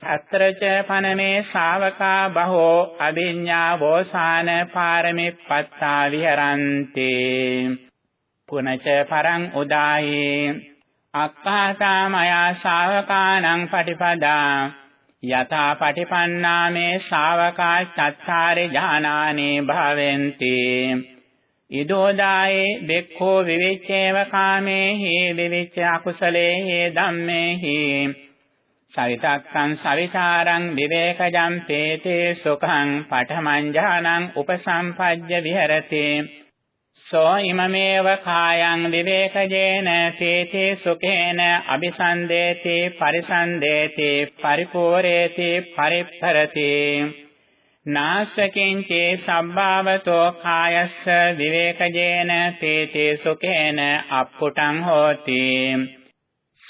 අත්‍රච පනමේ ශාවකා බහෝ අභිඤ්ඤා වෝසාන පාරමිප්පත්තා විහරන්ති. පුනච පරං උදායේ අක්ඛාතා මයා ශාවකානං පටිපදා. යතා පටිපන්නා මේ ශාවකා චත්තාරි ඥානානේ භවෙන්ති. ඉදෝදායේ දෙක්ඛෝ විවිච්ඡේව කාමේහි විවිච්ඡ අකුසලේහි ධම්මේහි. සවිතක්කං සවිතාරං විවේකජම් තේතේ සුඛං පඨමං ඥානං උපසම්පජ්ජ විහෙරති. සෝ ඉමමේව කායං විවේකජේන තේතේ සුඛේන අபிසන්දේති පරිසන්දේති පරිපෝරේති පරිප්පරති නාසකින්චේ සබ්බාවතෝ කායස්ස විවේකජේන තේතේ සුඛේන අප්පුටං හෝති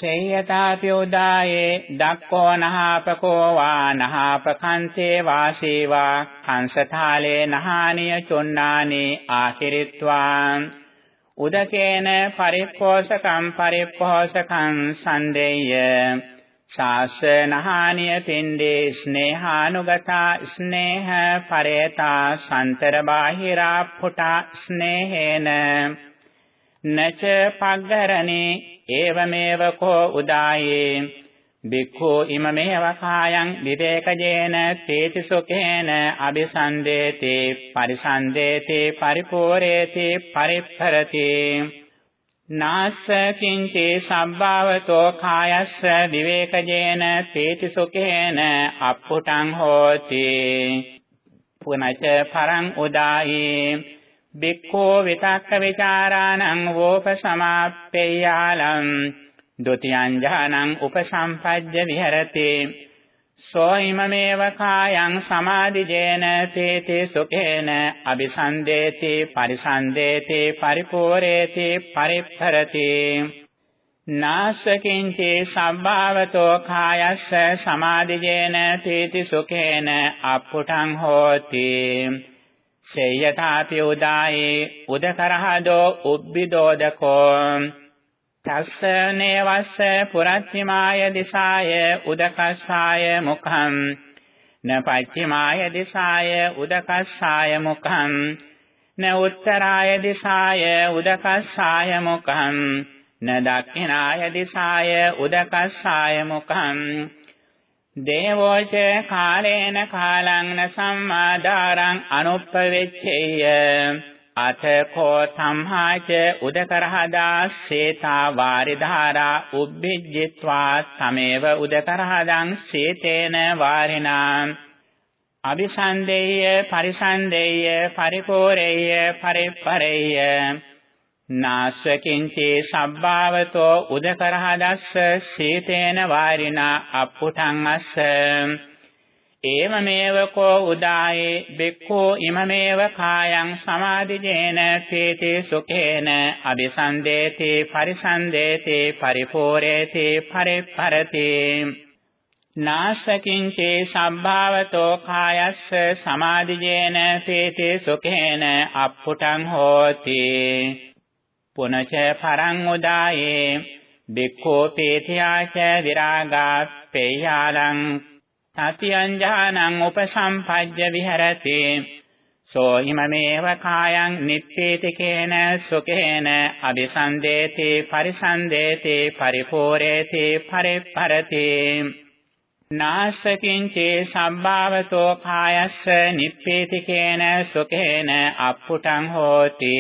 සේයතාප්‍යෝදායේ දක්ඛෝ නහාපකෝ වා නහාපකන්තේ වාසේවා හංසථාලේ නහානිය චොන්නානේ ආකිරිත්වා උදකේන පරිප්පෝසකම් පරිප්පෝසකං සන්දේය ශාසනහානිය පින්දේ ස්නේහානුගතා ස්නේහ පරේතා සන්තර බාහිරා පුටා ස්නේහේන නච පග්ගරණේ ඒවමේව කෝ උදායේ? බික්ඛෝ ඉමමේව කායං විවේකජේන තේති සුඛේන අபிසන්දේති පරිසන්දේති පරිපෝරේති පරිප්පරති. නාස්ස කිංචේ සබ්බාවතෝ කායස්ස විවේකජේන තේති සුඛේන අප්පුටං හෝති. පුනච පරං උදායේ. බික්ඛෝ විතක්ක ਵਿਚාරාණං වෝපසමාප්පේයාලං ဒုတိယ ඥානං උපසම්පජ්ජ විහෙරති. සෝයිමමේව කායං සමාධිජේන තේති සුඛේන අபிසන්දේති පරිසන්දේති පරිපෝරේති පරිප්පරති. නාසකින්චේ සම්භාවතෝ කායස්ස සමාධිජේන තේති සුඛේන අප්පුටං හෝති. සේයතාපි උදායේ උදකරහදෝ උබ්බිදෝදකෝ. තස්ස නේවස්ස පුරච්චිමාය දිසාය උදකස්සාය මුඛං. න පච්චිමාය දිසාය උදකස්සාය මුඛං. න උත්තරාය දිසාය උදකස්සාය මුඛං. න දක්ඛිනාය දිසාය උදකස්සාය මුඛං. දේවෝච කාලේන කාලං න සම්මාදාරං අනුප්පවෙච්චේය. අතකෝ සම්හාච උදකරහදා සේතා වාරිධාරා උබ්බිජ්ජිත්වා තමේව උදකරහදං සේතේන වාරිනා අபிසන්දේය පරිසන්දේය පරිපෝරේය පරිපරේය නාස්වකින්චේ සබ්බාවතෝ උදකරහදස්ස සීතේන වාරිනා අප්පුඨං අස්ස. ඒවමේව කෝ උදායේ බෙක්ඛෝ ඉමමේව කායං සමාදිජේන තේතේ සුඛේන අபிසන්දේති පරිසන්දේති පරිපෝරේති පරිපරති. නාසකින්චේ සම්භාවතෝ කායස්ස සමාදිජේන තේතේ සුඛේන අප්පුඨං හෝති. පුනච පරං උදායේ බික්ඛෝ පේතියාච විරාගා පේයාලං සතියං ඥානං උපසම්පජ්ජ විහෙරති සෝ හිමමේව කායං නිප්පේතිකේන සුකේන අபிසන්දේති පරිසන්දේති පරිපෝරේති පරිපරති නාසකින්චේ සම්භාවතෝ කායස්ස නිප්පේතිකේන සුකේන අප්පුටං හෝති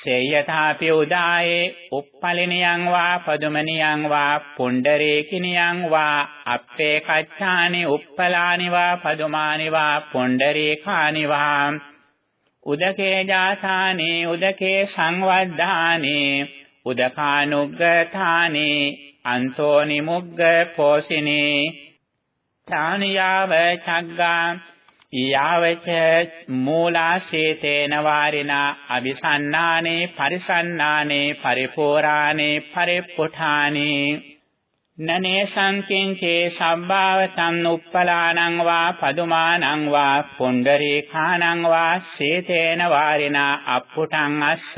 සේයථාපි උදායේ uppaliniyan වා පදුමනියං වා පුණ්ඩරේකිනියං වා අප්පේ කච්ඡානි uppalaani වා පදුමානි වා පුණ්ඩරේකානි වා උදකේ ජාසානේ උදකේ සංවද්ධානේ උදකානුග්ගථානේ අන්තෝනි මුග්ග පෝසිනේ තානියාව චග්ගා යාවච මූලාශේතේන වාරිනා අபிසන්නානේ පරිසන්නානේ පරිපෝරානේ පරිපුඨානේ නනේ සංකින්චේ සබ්බාවතං උප්පලානං වා පදුමානං වා පුණ්ඩරීඛානං වා සේතේන වාරිනා අප්පුඨං අස්ස.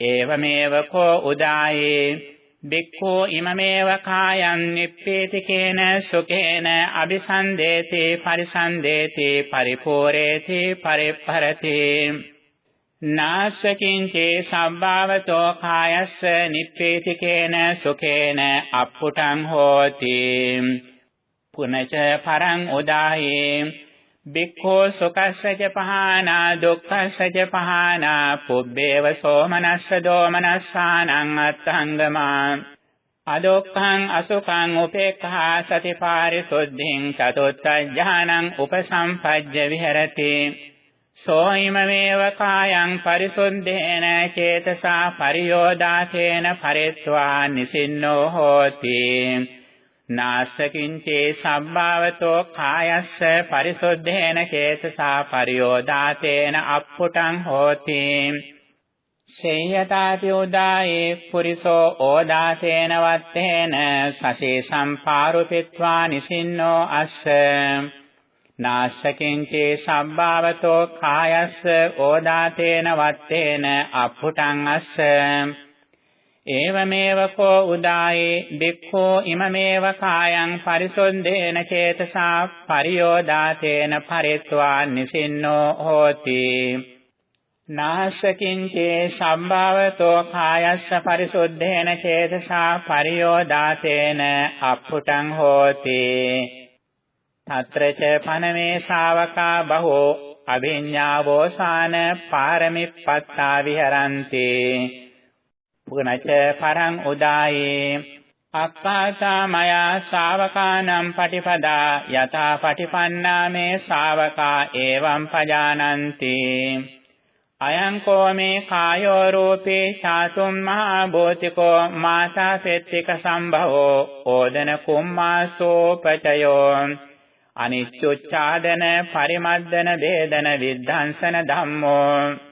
ඒවමේව කෝ උදායේ බික්ඛෝ ඉමමේව කායං නිප්පේතිකේන සුඛේන අபிසන්දේති පරිසන්දේති පරිපෝරේති පරිපරති නාසකින්චේ සම්භාවතෝ කායස්ස නිප්පේතිකේන සුඛේන අප්පුටං හෝති. පුනච පරං උදායේ බික්ඛෝ සුකස්සජ පහනා දුක්ඛස්සජ පහනා පුබ්බේව සෝමනස්ස දෝමනස්සානං අත්ංගමා අදොක්ඛං අසුඛං උපේක්ඛා සතිපාරිසුද්ධින් චතුත්ථ ඥානං උපසම්පජ්ජ විහෙරති. සෝයිමමේව කායං පරිසුද්ධේන චේතසා පරියෝදාතේන පරිත්වා නිසින්නෝ හෝති. නාසකින්චේ සම්භාවතෝ කායස්ස පරිසුද්ධේන චේතසා පරියෝදාතේන අප්පුටං හෝති. සේයතාපි උදායේ පුරිසෝ ඕදාතේන වත්තේන සසේ සම්පාරුපිත්වා නිසින්නෝ අස්ස. නාසකින්චේ සම්භාවතෝ කායස්ස ඕදාතේන වත්තේන අප්පුටං අස්ස. ඒවමේව කෝ උදායේ දික්ඛෝ ඉමමේව කායං පරිසොන්දේන චේතසා පරියෝදාතේන පරිත්වා නිසින්නෝ හෝති නාශකින්චේ සම්භාවතෝ කායස්ස පරිසුද්ධේන චේතසා පරියෝදාතේන අප්පුටං හෝති తත්‍රච පනමේ ශාවකා බහෝ අභිඤ්ඤාවෝසාන පාරමිප්පත්තා විහරಂತಿ පුනච පරං උදායේ අක්ඛාසා මයා ශාවකානම් පටිපදා යතා පටිපන්නා මේ ශාවකා එවං පජානಂತಿ අයං කෝ මේ කායෝ රූපේ චාතුම් මහා භූතිකෝ මාතා සෙත්තික සම්භවෝ ඕදන කුම්මාසෝ පචයෝ. අනිච්චුච්ඡාදන පරිමද්දන වේදන විද්ධාංසන ධම්මෝ.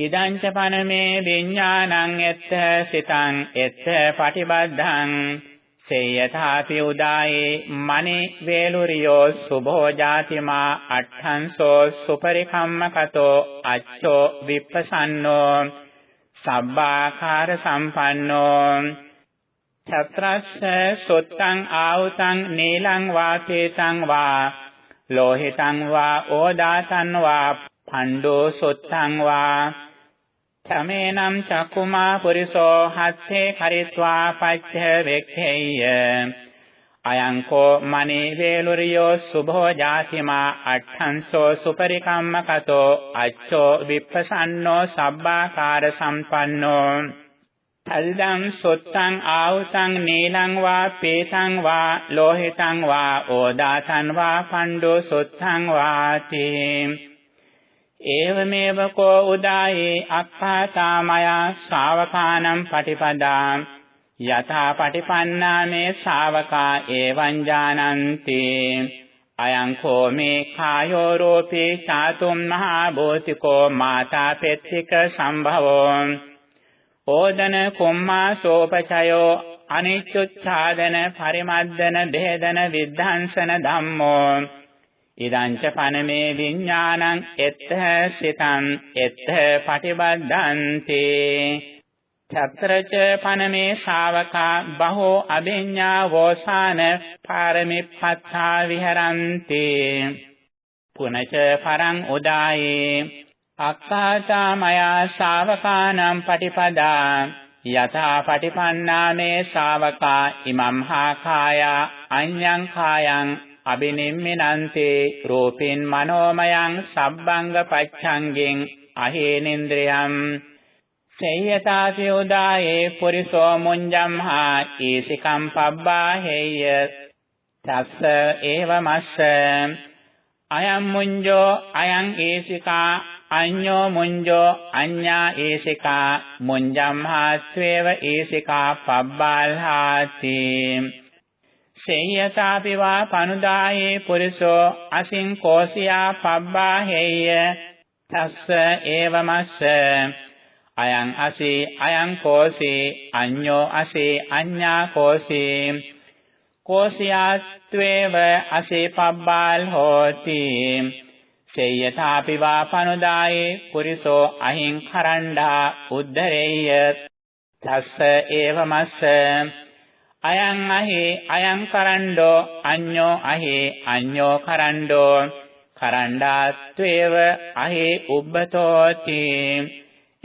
ඉදංච පනමේ විඥානං එත්ත සිතං එත්ත පටිබද්ධං සේයථාපි උදායේ මනේ වේලුරියෝ සුභෝ ජාතිමා අට්ඨංසෝ සුපරිකම්මකතෝ අච්චෝ විප්පසන්නෝ සබ්බාකාර සම්පන්නෝ ඡත්‍රස්ස සොත්තං ආවුතං නීලං වාපේතං වා ලෝහිතං වා ඕදාතං වා පණ්ඩෝ සොත්තං වා තමේනම් චක්කුමා පුරිසෝ හත්තේ කරිත්වා පච්ච වෙක්ඛේය. අයං කෝ මනේ වේලුරියෝ සුභෝ ජාතිමා අට්ඨංසෝ සුපරිකම්මකතෝ අච්චෝ විප්පසන්නෝ සබ්බාකාර සම්පන්නෝ. අල්දං සොත්තං ආවුතං නීලං වා පේතං වා ලෝහිතං වා ඕදාතං වා පණ්ඩෝ සොත්තං වාති. ඒවමේව කෝ උදායේ අක්ඛාතාමයා ශාවකානම් පටිපදා යථා පටිපන්නා මේ ශාවකා එවං ජානන්ති අයං කෝ මේ කායෝ රූපේ චාතුම් මහා භූතිකෝ මාතා පෙත්තික සම්භවෝ ඕදන කුම්මා සෝපචයෝ අනිච්චුච්ඡාදන පරිමද්දන බෙහෙදන විද්ධාංසන ධම්මෝ ඉදංච පනමේ විඥානං එත්ත සිතං එත්ත පටිබද්ධන්ති. චත්‍රච පනමේ ශාවකා බහෝ අභිඤ්ඤා වෝසාන පාරමිප්පත්තා විහරಂತಿ පුනච පරං උදායේ. අක්ඛාතා මයා ශාවකානම් පටිපදා. යථා පටිපන්නා මේ ශාවකා ඉමම් හා කායා අඤ්ඤං කායං අබිනිම්මිනන්තේ රූපින් මනෝමයං සබ්බංග පච්ඡංගෙන් අහේනේන්ද්‍රයම්. සේයතාති උදායේ පුරිසෝ මුංජම්හා ඊසිකම් පබ්බා හේය තස්ස ඒවමස්ස. අයම් මුංජෝ අයං ඊසිකා අඤ්ඤෝ මුංජෝ අඤ්ඤා ඊසිකා මුංජම්හාත්වේව ඊසිකා පබ්බාල්හාති. සේයතාපි වා පනුදායේ පුරිසෝ අසින් කෝසියා පබ්බා හේය තස්ස ඒවමස්ස. අයං අසී අයං කෝසී අඤ්ඤෝ අසී අඤ්ඤා කෝසී. කෝසියාත්වේව අසී පබ්බාල් හෝති. සේයථාපි වාපනුදායේ පුරිසෝ අහිං කරණ්ඩා උද්ධරේය තස්ස ඒවමස්ස. අයං අහි අයං කරණ්ඩෝ අඤ්ඤෝ අහි අඤ්ඤෝ කරණ්ඩෝ කරණ්ඩාත්වේව අහි උබ්බතෝති.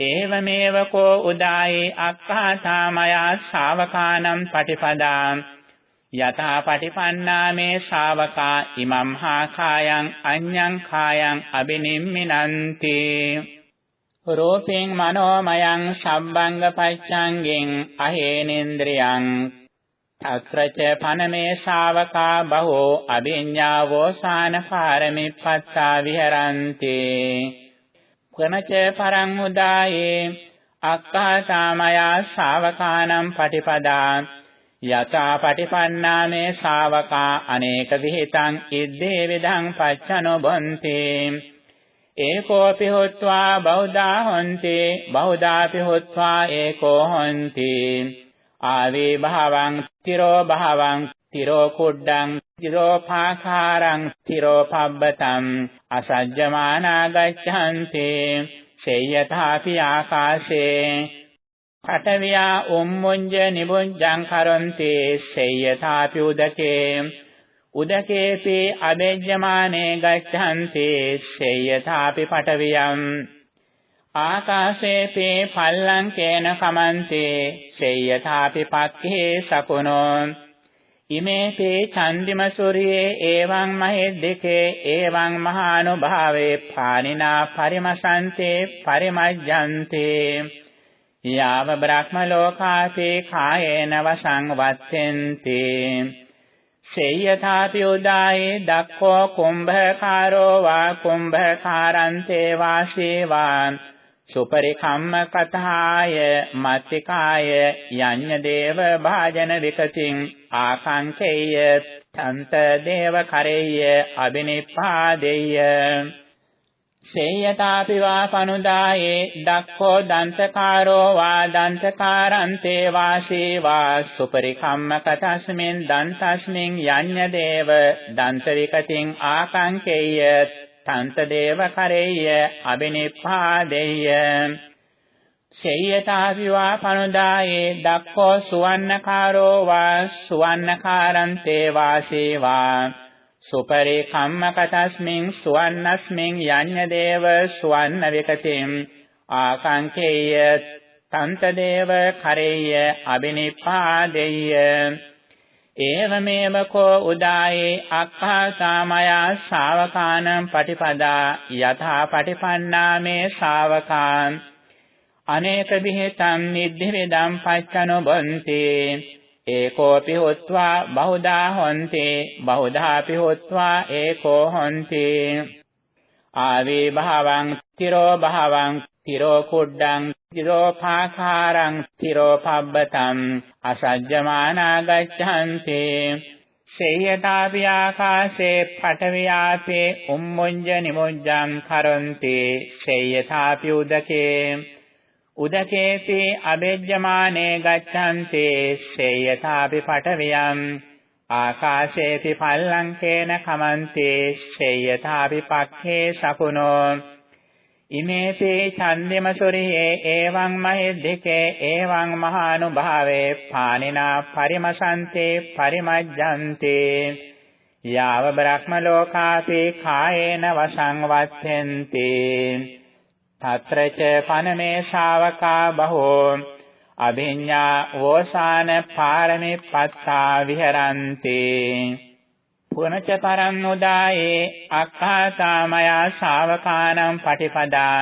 ඒවමේව කෝ උදායේ අක්ඛාතාමයා ශාවකානම් පටිපදා යථා පටිපන්නා මේ ශාවකා ඉමම් හා කායං අඤ්ඤං කායං අබිනිම්මිනන්ති. රූපෙන් මනෝමයං සම්බංග පච්ඡංගෙන් අහේනේන්ද්‍රයන් అత్ర చ ఫనమే శావకా బహో అభిజ్ఞావోసాన పారమిపత్తా విహరంతి ක්‍රමච පරං උදායේ අක්කාසාමයා ශාවකානම් පටිපදා යතා පටිපන්නාමේ ශාවකා අනේක විහිතං ඉද්දේ විදං පච්චනොබොන්ති ඒකෝපි හොත්වා බෞද්ධා හොන්ති බෞද්ධාපි හොත්වා ඒකෝ හොන්ති ආවේ භාවං තිරෝ භාවං තිරෝ කුඩ්ඩං තිරෝපාකාරං තිරෝපබ්බතං අසජ්ජමානා ගච්ඡන්ති සේයථාපි ආකාශේ පඨවියා උම්මුඤ්ජ නිබුඤ්ජං කරන්ති සේයථාපි උදකේ උදකේපි අබෙජ්ජමානේ ගච්ඡන්ති සේයථාපි පඨවියං ආකාශේපි පල්ලංකේන කමන්ති සේයථාපි පක්ඛේ සකුණෝ ඉමේතේ චන්දිම සූර්යේ එවං මහෙද්දකේ එවං මහානුභාවේ පානිනා පරිමසන්තේ පරිමජ්ජන්තේ. යාව බ්‍රහ්ම ලෝකාතේ කායේන වසං වත්තෙන්ති. සේයථාපි උදායේ දක්ඛෝ කුම්භකාරෝ වා කුම්භකාරන්තේ වාසේවාන් සුපරිකම්ම කතාය මත්තිකාය යඤ්ඤ දේව භාජන විකතින් ආකාංකේය තන්ත දේව කරේය අබිනිපාදේය. සේයතාපි වා පනුදායේ දක්ඛෝ දන්තකාරෝ වා දන්තකාරන්තේ වාසීවා සුපරිකම්ම කතස්මින් දන්තස්මින් යඤ්ඤ දේව දන්ත විකතින් ආකාංකේය තන්ත දේව කරේය අබිනිපාදෙය්‍ය. සේයතාවිවා පනුදායේ දක්ඛෝ සුවන්නකාරෝ වා සුවන්නකාරන්තේ වාසේවා. සුපරේ කම්මකතස්මින් සුවන්නස්මින් යඤ්ඤ දේව සුවන්න විකතින් ආකාංකේය තන්ත දේව කරේය අබිනිපාදෙය්‍ය. ඒවමේව කෝ උදායේ අක්ඛාසාමයා ශාවකානම් පටිපදා යථා පටිපන්නාමේ ශාවකාන් අනේක විහෙතම් නිද්ධිරදම් පච්චනොබන්ති ඒකෝපි හොත්වා බහුදා හොන්ති බහුදාපි හොත්වා ඒකෝ හොන්ති ආවේ භාවං තිරෝ භාවං තිරෝ කුඩ්ඩං තිරෝ පාඛාරං තිරෝ පබ්බතං අසජ්ජමානා ගච්ඡන්ති සේයතාපි ආකාශේ පඨවියාපේ උම්මුඤ්ජ නිමුඤ්ජං කරන්ති සේයතාපි උදකේ උදකේපි අබෙජ්ජමානේ ගච්ඡන්ති සේයතාපි පඨවියං ආකාශේපි පල්ලංකේන කමන්ති සේයතාපි පක්ඛේ සකුණෝ ඉමේපි ඡන්දෙමසොරියේ එවං මහෙද්දකේ එවං මහානුභාවේ පානිනා පරිමසන්තේ පරිමජ්ජන්තේ. යාව බ්‍රහ්ම ලෝකාපි කායේන වසං වත්තෙන්ති. తත්‍රච පනමේ ශාවකා බහෝ. අභිඤ්ඤා වෝසාන පාරමේ පත්තා විහරන්ති. පුනච පරං උදායේ අක්ඛාතාමයා ශාවකානම් පටිපදා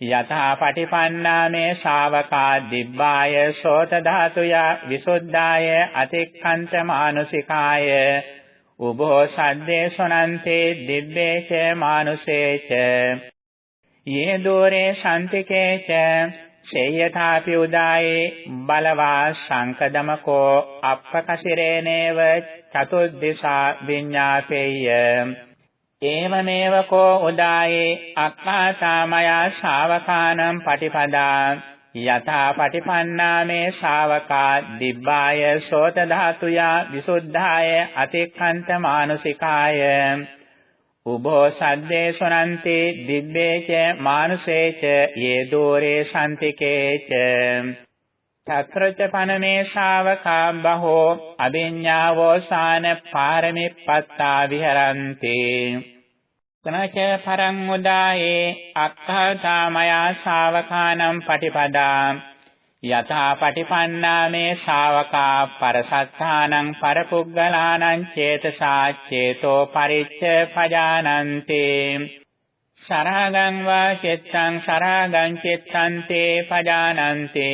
යථා පටිපන්නා මේ ශාවකා දිබ්බාය සෝත ධාතුය විසුද්ධාය අතික්ඛන්ත මානුසිකාය උභෝ සද්දේ සොනන්තේ දිබ්බේච මානුසේච යේ දෝරේ සම්තිකේච සේයථාපි උදායේ බලවා සංකදමකෝ අප්පකසිරේනේව චතුද්දිසා විඤ්ඤාපේය. ඒවමේව කෝ උදායේ අක්ඛාසාමයා ශාවකානම් පටිපදා යථා පටිපන්නාමේ ශාවකා දිබ්බාය සෝත ධාතුය විසුද්ධාය අතික්ඛන්ත මානුසිකාය. උභෝ සද්දේ සොනන්ති දිබ්බේච මානුසේච යේ දෝරේ සම්තිකේච තත්‍රච පනමේ ශාවකා බහෝ අභිඤ්ඤාවෝසාන පාරමිප්පත්තා විහරಂತಿ කනච පරං උදායේ අක්ඛාතාමයා ශාවකානම් පටිපදා යථා පටිපන්නා මේ ශාවකා පරසත්තානං පරපුග්ගලානං චේතසා චේතෝ පරිච්ඡ පජානන්ති. සරාගං වා චිත්තං සරාගං චිත්තං තේ පජානන්ති.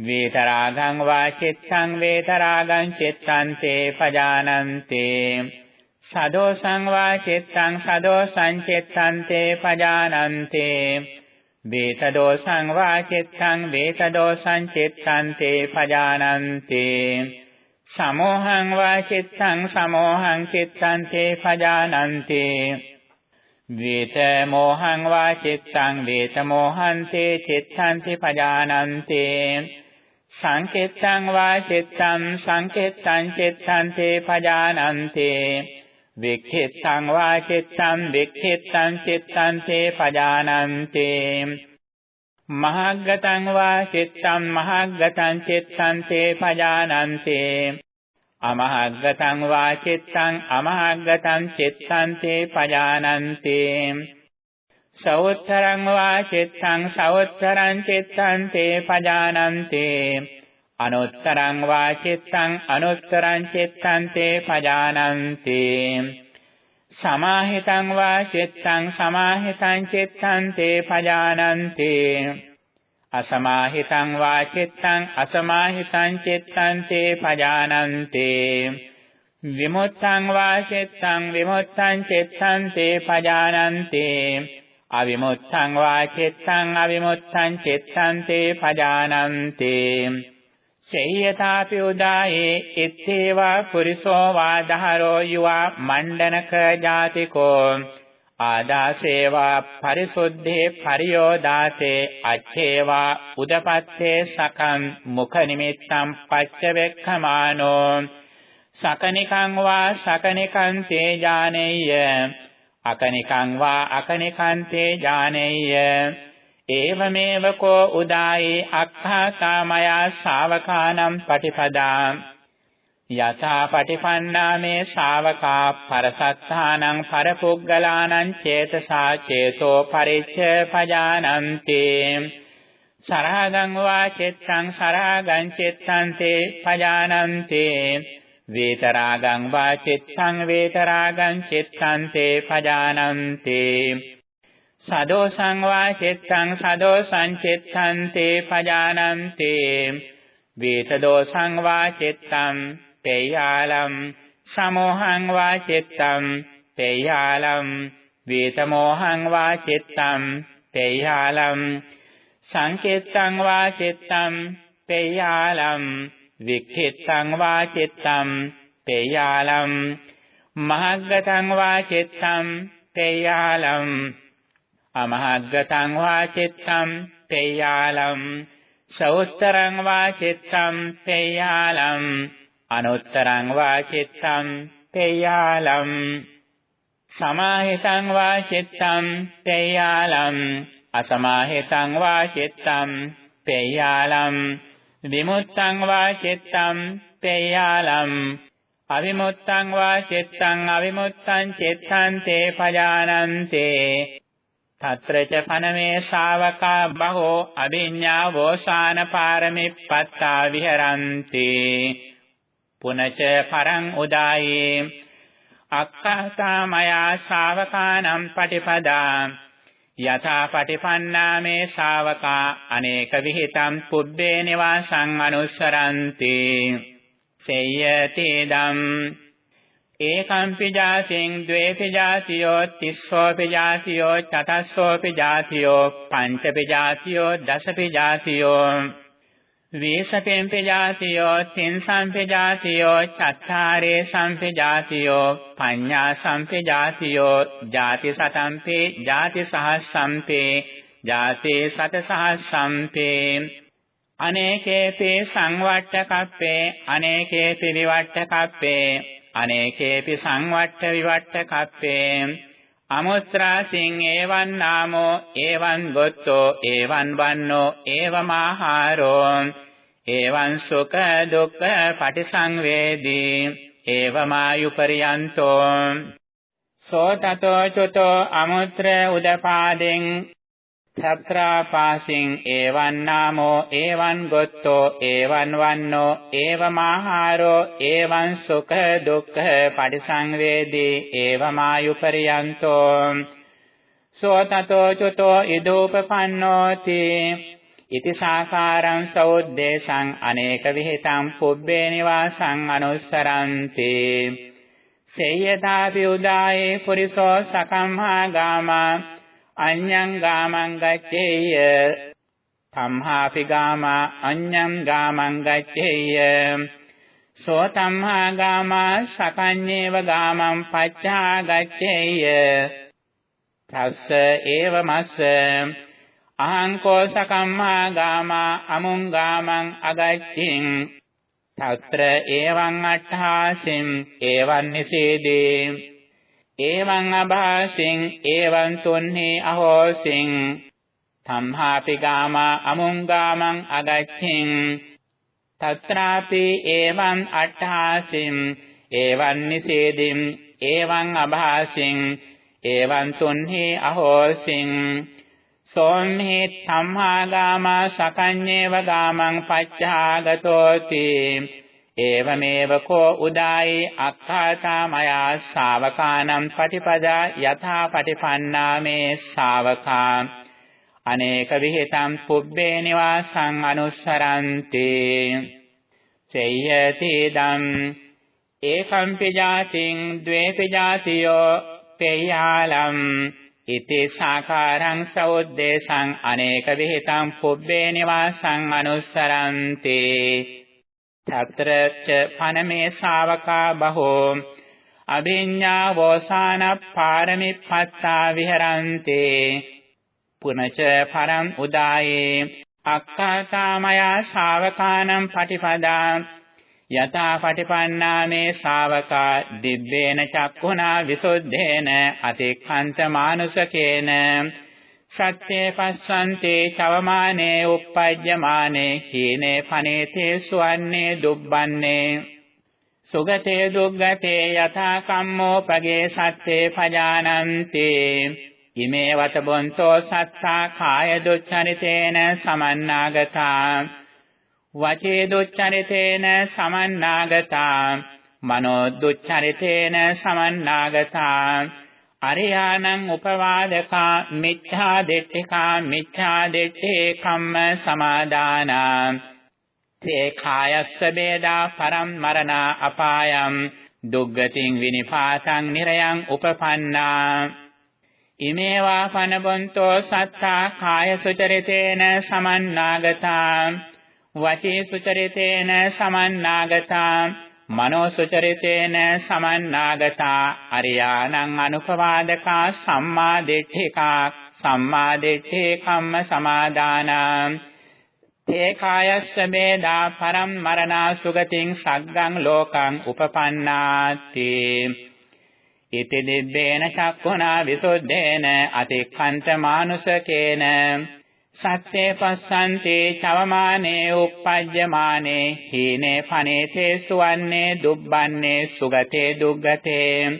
වේතරාගං වා චිත්තං වේතරාගං චිත්තං තේ පජානන්ති. සදෝසං වා චිත්තං සදෝසං චිත්තං තේ පජානන්ති. වේතදෝසං වා චිත්තං වේතදෝසං චිත්තං තේ පජානන්ති සමෝහං වා චිත්තං සමෝහං චිත්තං තේ පජානන්ති වේත මෝහං වා චිත්තං වේත මෝහං තේ චිත්තං තේ පජානන්ති සංකෙත්තං වා චිත්තං සංකෙත්තං චිත්තං තේ පජානන්ති වික්ඛිත්තං වා චිත්තං වික්ඛිත්තං චිත්තං තේ පජානන්ති. මහග්ගතං වා චිත්තං මහග්ගතං චිත්තං තේ පජානන්ති. අමහග්ගතං වා චිත්තං අමහග්ගතං චිත්තං තේ පජානන්ති. සවුත්තරං වා චිත්තං සවුත්තරං චිත්තං තේ පජානන්ති. අනුත්තරං වා චිත්තං අනුත්තරං චිත්තං තේ පජානන්ති සමාහිතං වා චිත්තං සමාහිතං චිත්තං තේ පජානන්ති අසමාහිතං වා චිත්තං අසමාහිතං චිත්තං තේ පජානන්ති විමුත්තං වා චිත්තං විමුත්තං චිත්තං තේ පජානන්ති අවිමුත්තං වා චිත්තං අවිමුත්තං චිත්තං තේ පජානන්ති සේයතාපි උදායේ ඉත්තේවා පුරිසෝ වාදහරෝ යුවා මණ්ඩනක ජාතිකෝ. ආදාසේවා පරිසුද්ධේ පරියෝදාසේ අච්ඡේවා උදපත්තේ සකං මුඛ නිමිත්තං පච්චවෙක්ඛමානෝ. සකනිකං වා සකනිකං තේ ඥානෙය්‍ය අකනිකං වා අකනිකන්තේ ඥානෙය්‍ය ඒවමේව කෝ උදායේ අක්ඛාතාමයා ශාවකානම් පටිපදා යථා පටිපන්නාමේ ශාවකා පරසත්තානං පරපුග්ගලානං චේතසා චේතෝ පරිච්ඡ පජානන්ති සරාගං වා චිත්තං සරාගං චිත්තං තේ පජානන්ති වේතරාගං වා චිත්තං වේතරාගං චිත්තං තේ පජානන්ති සදෝසං වා චිත්තං සදෝසං චිත්තං තේ පජානන්ති। වේතදෝසං වා චිත්තං තේයාලම් සමෝහං වා චිත්තං තේයාලම් වේතමෝහං වා චිත්තං තේයාලම් සංකේත්තං වා චිත්තං තේයාලම් වික්ඛිත්තං වා චිත්තං තේයාලම් මහග්ගතං වා චිත්තං තේයාලම් අමහග්ගතං වා චිත්තං තේයාලම් සෞත්තරං වා චිත්තං තේයාලම් අනුත්තරං වා චිත්තං තේයාලම් සමාහිතං වා චිත්තං තේයාලම් අසමාහිතං වා චිත්තං තේයාලම් විමුත්තං වා චිත්තං තේයාලම් අවිමුත්තං වා චිත්තං අවිමුත්තං චිත්තං තේ පජානන්තේ తత్ర చ ఫనమే శ్రావకా బహో అభిజ్ఞావోసాన పారమిప్పత్తా విహరంతి పునచ పరం ఉదాయే అక్కహతామయా శ్రావకానం పటిపదా යථා පටිපන්නා මේ ශාවකා අනේක විಹಿತං පුබ්බේ නිවාසං අනුස්සරන්ති සේයතේදම් ඒකම්පි ජාතින් ද්වේපි ජාතියෝ තිස්සෝපි ජාතියෝ චතස්සෝපි ජාතියෝ පංචපි ජාතියෝ දසපි ජාතියෝ වේසතෙම්පි ජාතියෝ තින්සම්පි ජාතියෝ චත්තාරේ සම්පි ජාතියෝ පඤ්ඤා සම්පි ජාතියෝ ජාති සතම්පි ජාති සහස්සම්පි ජාති සත සහස්සම්පි අනේකේපි සංවට්ඨකප්පේ අනේකේපි විවට්ඨකප්පේ අනේකේපි සංවට්ඨ විවට්ඨ කප්පේ. අමුත්‍රාසින් එවං නාමෝ එවං ගොත්තෝ එවං වන්නෝ එවමාහාරෝ එවං සුඛ දුක්ඛ පටිසංවේදී. එවමායුපරියන්තෝ සෝතතෝ චුතෝ අමුත්‍ර උදපාදෙන්. සත්‍රාපාසින් ඒවන් නාමෝ ඒවන් ගොත්තෝ ඒවන් වන්නෝ ඒවමාහාරෝ ඒවන් සුඛ දුක්ඛ පරිසංවේදී ඒවමායුපරියන්තෝ සෝතතෝ චුතෝ ඉදෝපපන්නෝති. ඉති සාකාරං සෞද්දේශං අනේක විහෙතං පුබ්බේ නිවාසං අනුස්සරන්ති. සේයදාපි උදායේ පුරිසෝ සකම්හා ගාමා. අඤ්ඤං ගාමං ගච්ඡේය. තම්හාපි ගාමා අඤ්ඤං ගාමං ගච්ඡේය. සෝ තම්හා ගාමා සකඤ්ඤේව ගාමං පච්ඡා ගච්ඡේය. තස්ස ඒව මස්ස. අහං කෝ සකම්මා ගාමා අමුං ගාමං අගච්ඡින්. తත්‍ර එවං අට්ඨාසින් එවං නිසේදී. එවං අභාසින් එවං තුන්හි අහෝසින්. තම්හාපි ගාමා අමුංගාමං අගච්ඡින්. තත්‍රාපි එවං අට්ඨාසින් එවං නිසේදින් එවං අභාසින් එවං තුන්හි අහෝසින්. සෝම්හි තම්හාගාමා සකඤ්ඤේව ගාමං පච්ඡාගතෝති. ඒවමේව කෝ උදායි අක්ඛාතා මයා ශාවකානම් පටිපදා යථා පටිපන්නා මේ ශාවකා අනේක විහෙතම් පුබ්බේ නිවාසං අනුස්සරಂತಿ සේයති දම් ඒකම්පි ජාතින් ද්වේපි ජාතියෝ පේයාලම් ඉති සාකාරං සෞද්දේශං අනේක විහෙතම් පුබ්බේ නිවාසං අනුස්සරಂತಿ තත්‍රච පනමේ ශාවකා බහෝ අභිඤ්ඤා වෝසාන පාරමිප්පත්තා විහරන්තේ පුනච පරම් උදායේ අක්ඛාතාමයා ශාවකානම් පටිපදා යතා පටිපන්නාමේ ශාවකා දිබ්බේන චක්ඛුනා විසුද්ධේන අතික්ඛන්ත මානුසකේන සත්‍යේ පස්සන්තේ චවමානේ uppajjamaane හීනේ පනේතේ සුවන්නේ දුබ්බන්නේ. සුගතේ දුග්ගතේ යථා කම්මෝ පගේ සත්‍යේ පජානන්ති. ඉමේ වත බොන්තෝ සත්තා කාය දුච්චරිතේන සමන්නාගතා. වචේ දුච්චරිතේන සමන්නාගතා. මනෝ දුච්චරිතේන සමන්නාගතා. අරියානං උපවාදකා මිච්ඡා දෙට්ඨිකා මිච්ඡා දෙට්ඨේ කම්ම සමාදානා තේ කායස්ස බේදා පරම් මරණා අපායම්. දුග්ගතින් විනිපාතං නිරයං උපපන්නා ඉමේවා පනබොන්තෝ සත්තා කාය සුචරිතේන සමන්නාගතා වචී සුචරිතේන සමන්නාගතා මනෝ සුචරිතේන සමන්නාගතා අරියානං අනුපවාදකා සම්මා දිට්ඨිකා සම්මා දිට්ඨේ කම්ම සමාදානා තේ කායස්ස මේදා පරම් මරණා සුගතින් සග්ගං ලෝකං උපපන්නාති. ඉති දිබ්බේන චක්ඛුනා විසුද්ධේන අතික්ඛන්ත මානුසකේන සත්‍යේ පස්සන්ති චවමානේ uppajjamaane හීනේ පනේතේ සුවන්නේ දුබ්බන්නේ සුගතේ දුග්ගතේ.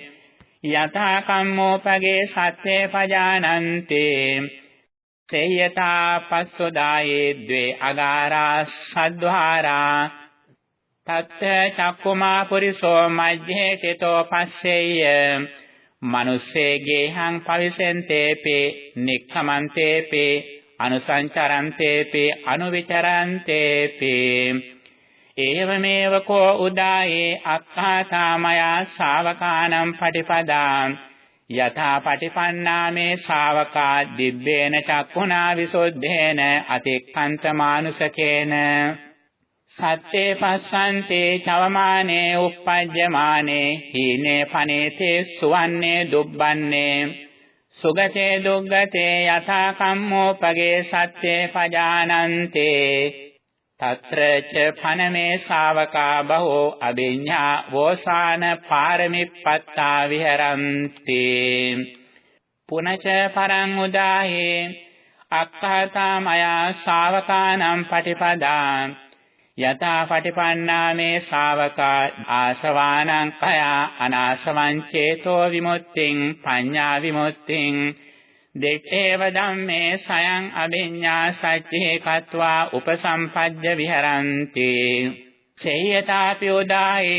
යථා කම්මෝපගේ සත්‍යේ පජානන්ති. සේයතා පස්සෝදායේ ද්වේ අගාරා සද්්වාරා තත්ත චක්කුමා පුරිසෝ මජ්ජේ චිතෝ පස්සෙය්‍ය මනුස්සේගේ හං පවිසෙන්තේපි නික්ඛමන්තේපි. අනුසංචරන්තේපි අනුවිචරන්තේපි ඒවමේව කෝ උදායේ අක්ඛාතාමයා ශාවකානම් පටිපදා. යථා පටිපන්නාමේ ශාවකා දිබ්බේන චක්ඛුනා විසුද්ධේන අතික්ඛන්ත මානුසකේන සත්‍යේ පස්සන්තේ චවමානේ uppajjamaane හීනේ පනේතේ සුවන්නේ දුබ්බන්නේ. සුගතේ දුග්ගතේ යථා කම්මෝපගේ සත්‍යේ පජානන්තේ తත්‍ර ච පනමේ ශාවකා බහෝ අභිඤ්ඤා වෝසාන පාරමිප්පත්තා විහරಂತಿ පුනච පරං උදාහේ අක්ඛාතා මයා ශාවකානම් පටිපදා යතා පටිපන්නා මේ ශාවකා ආසවානං කයා අනාසවං චේතෝ විමුක්තිං පඤ්ඤා විමුක්තිං දෙත්තේව ධම්මේ සයං අභිඤ්ඤා සච්චේ කତ୍වා උපසම්පජ්ජ විහරಂತಿ සේයතාපි උදායි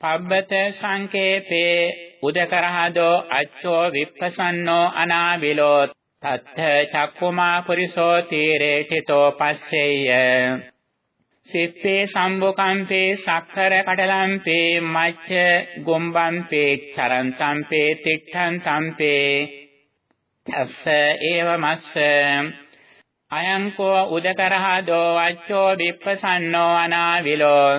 පබ්බත සංකේපේ උදකරහදෝ අච්චෝ විප්පසන්නෝ අනාවිලෝ තත්ථ චක්කුමා පුරිසෝ තීරේ චිතෝ පස්සෙය්‍ය සිප්පේ සම්බුකම්පේ සක්කර කඩලම්පේ මච්ච ගොම්බම්පේ චරන්තම්පේ තිට්ඨන්තම්පේ තස්ස ඒව මස්ස අයං කෝ උදකරහදෝ වච්චෝ විප්පසන්නෝ අනාවිලෝ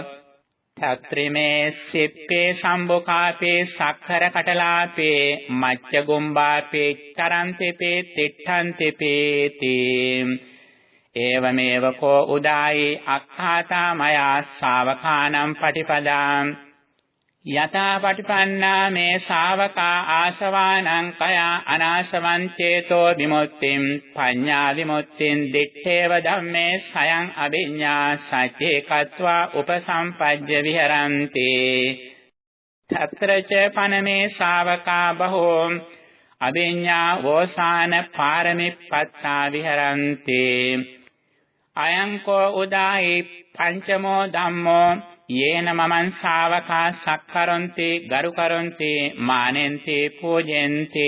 තත්‍රිමේ සිප්පේ සම්බුකාපේ සක්කර කටලාපේ මච්ච ගුම්බාපේ චරන්තිපේ තිට්ඨන්තිපේති ඒවමේව කෝ උදායි අක්ඛාතා මයා ශාවකානම් පටිපදාම් යතා පටිපන්නා මේ ශාවකා ආශවානං කයා අනාශවං චේතෝ විමුක්තිම් පඤ්ඤා විමුක්තිම් දිත්තේව ධම්මේ සයං අවිඤ්ඤා සච්චේකत्वा උපසම්පජ්ජ විහරಂತಿ තත්‍රච පනමේ ශාවකා බහෝ අවිඤ්ඤා වෝසාන පාරමිප්පත්තා විහරಂತಿ අයං කෝ උදාහි පංචමෝ ධම්මෝ යේන මමං ශාවකා සක්කරොන්ති ගරුකරොන්ති මානෙන්ති පූජෙන්ති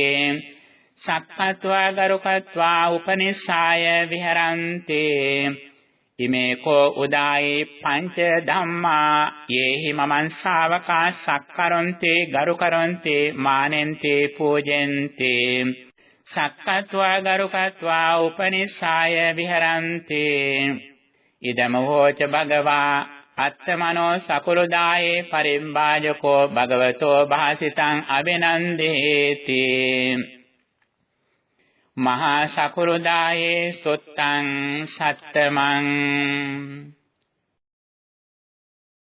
සක්කत्वा ගරුකत्वा උපනිස්සාය විහරන්ති ඉමේ කෝ උදායේ පංච ධම්මා යේහි මමං ශාවකා සක්කරොන්ති ගරුකරොන්ති මානෙන්ති පූජෙන්ති සක්කत्वा ගරුකत्वा උපනිස්සාය විහරන්ති. ඉදමෝච භගවා අත්තමනෝ සකුරුදායේ පරිම්බාජකෝ භගවතෝ භාසිතං අබිනන්දේති මහා සකුරුදායේ සොත්තං සත්තමං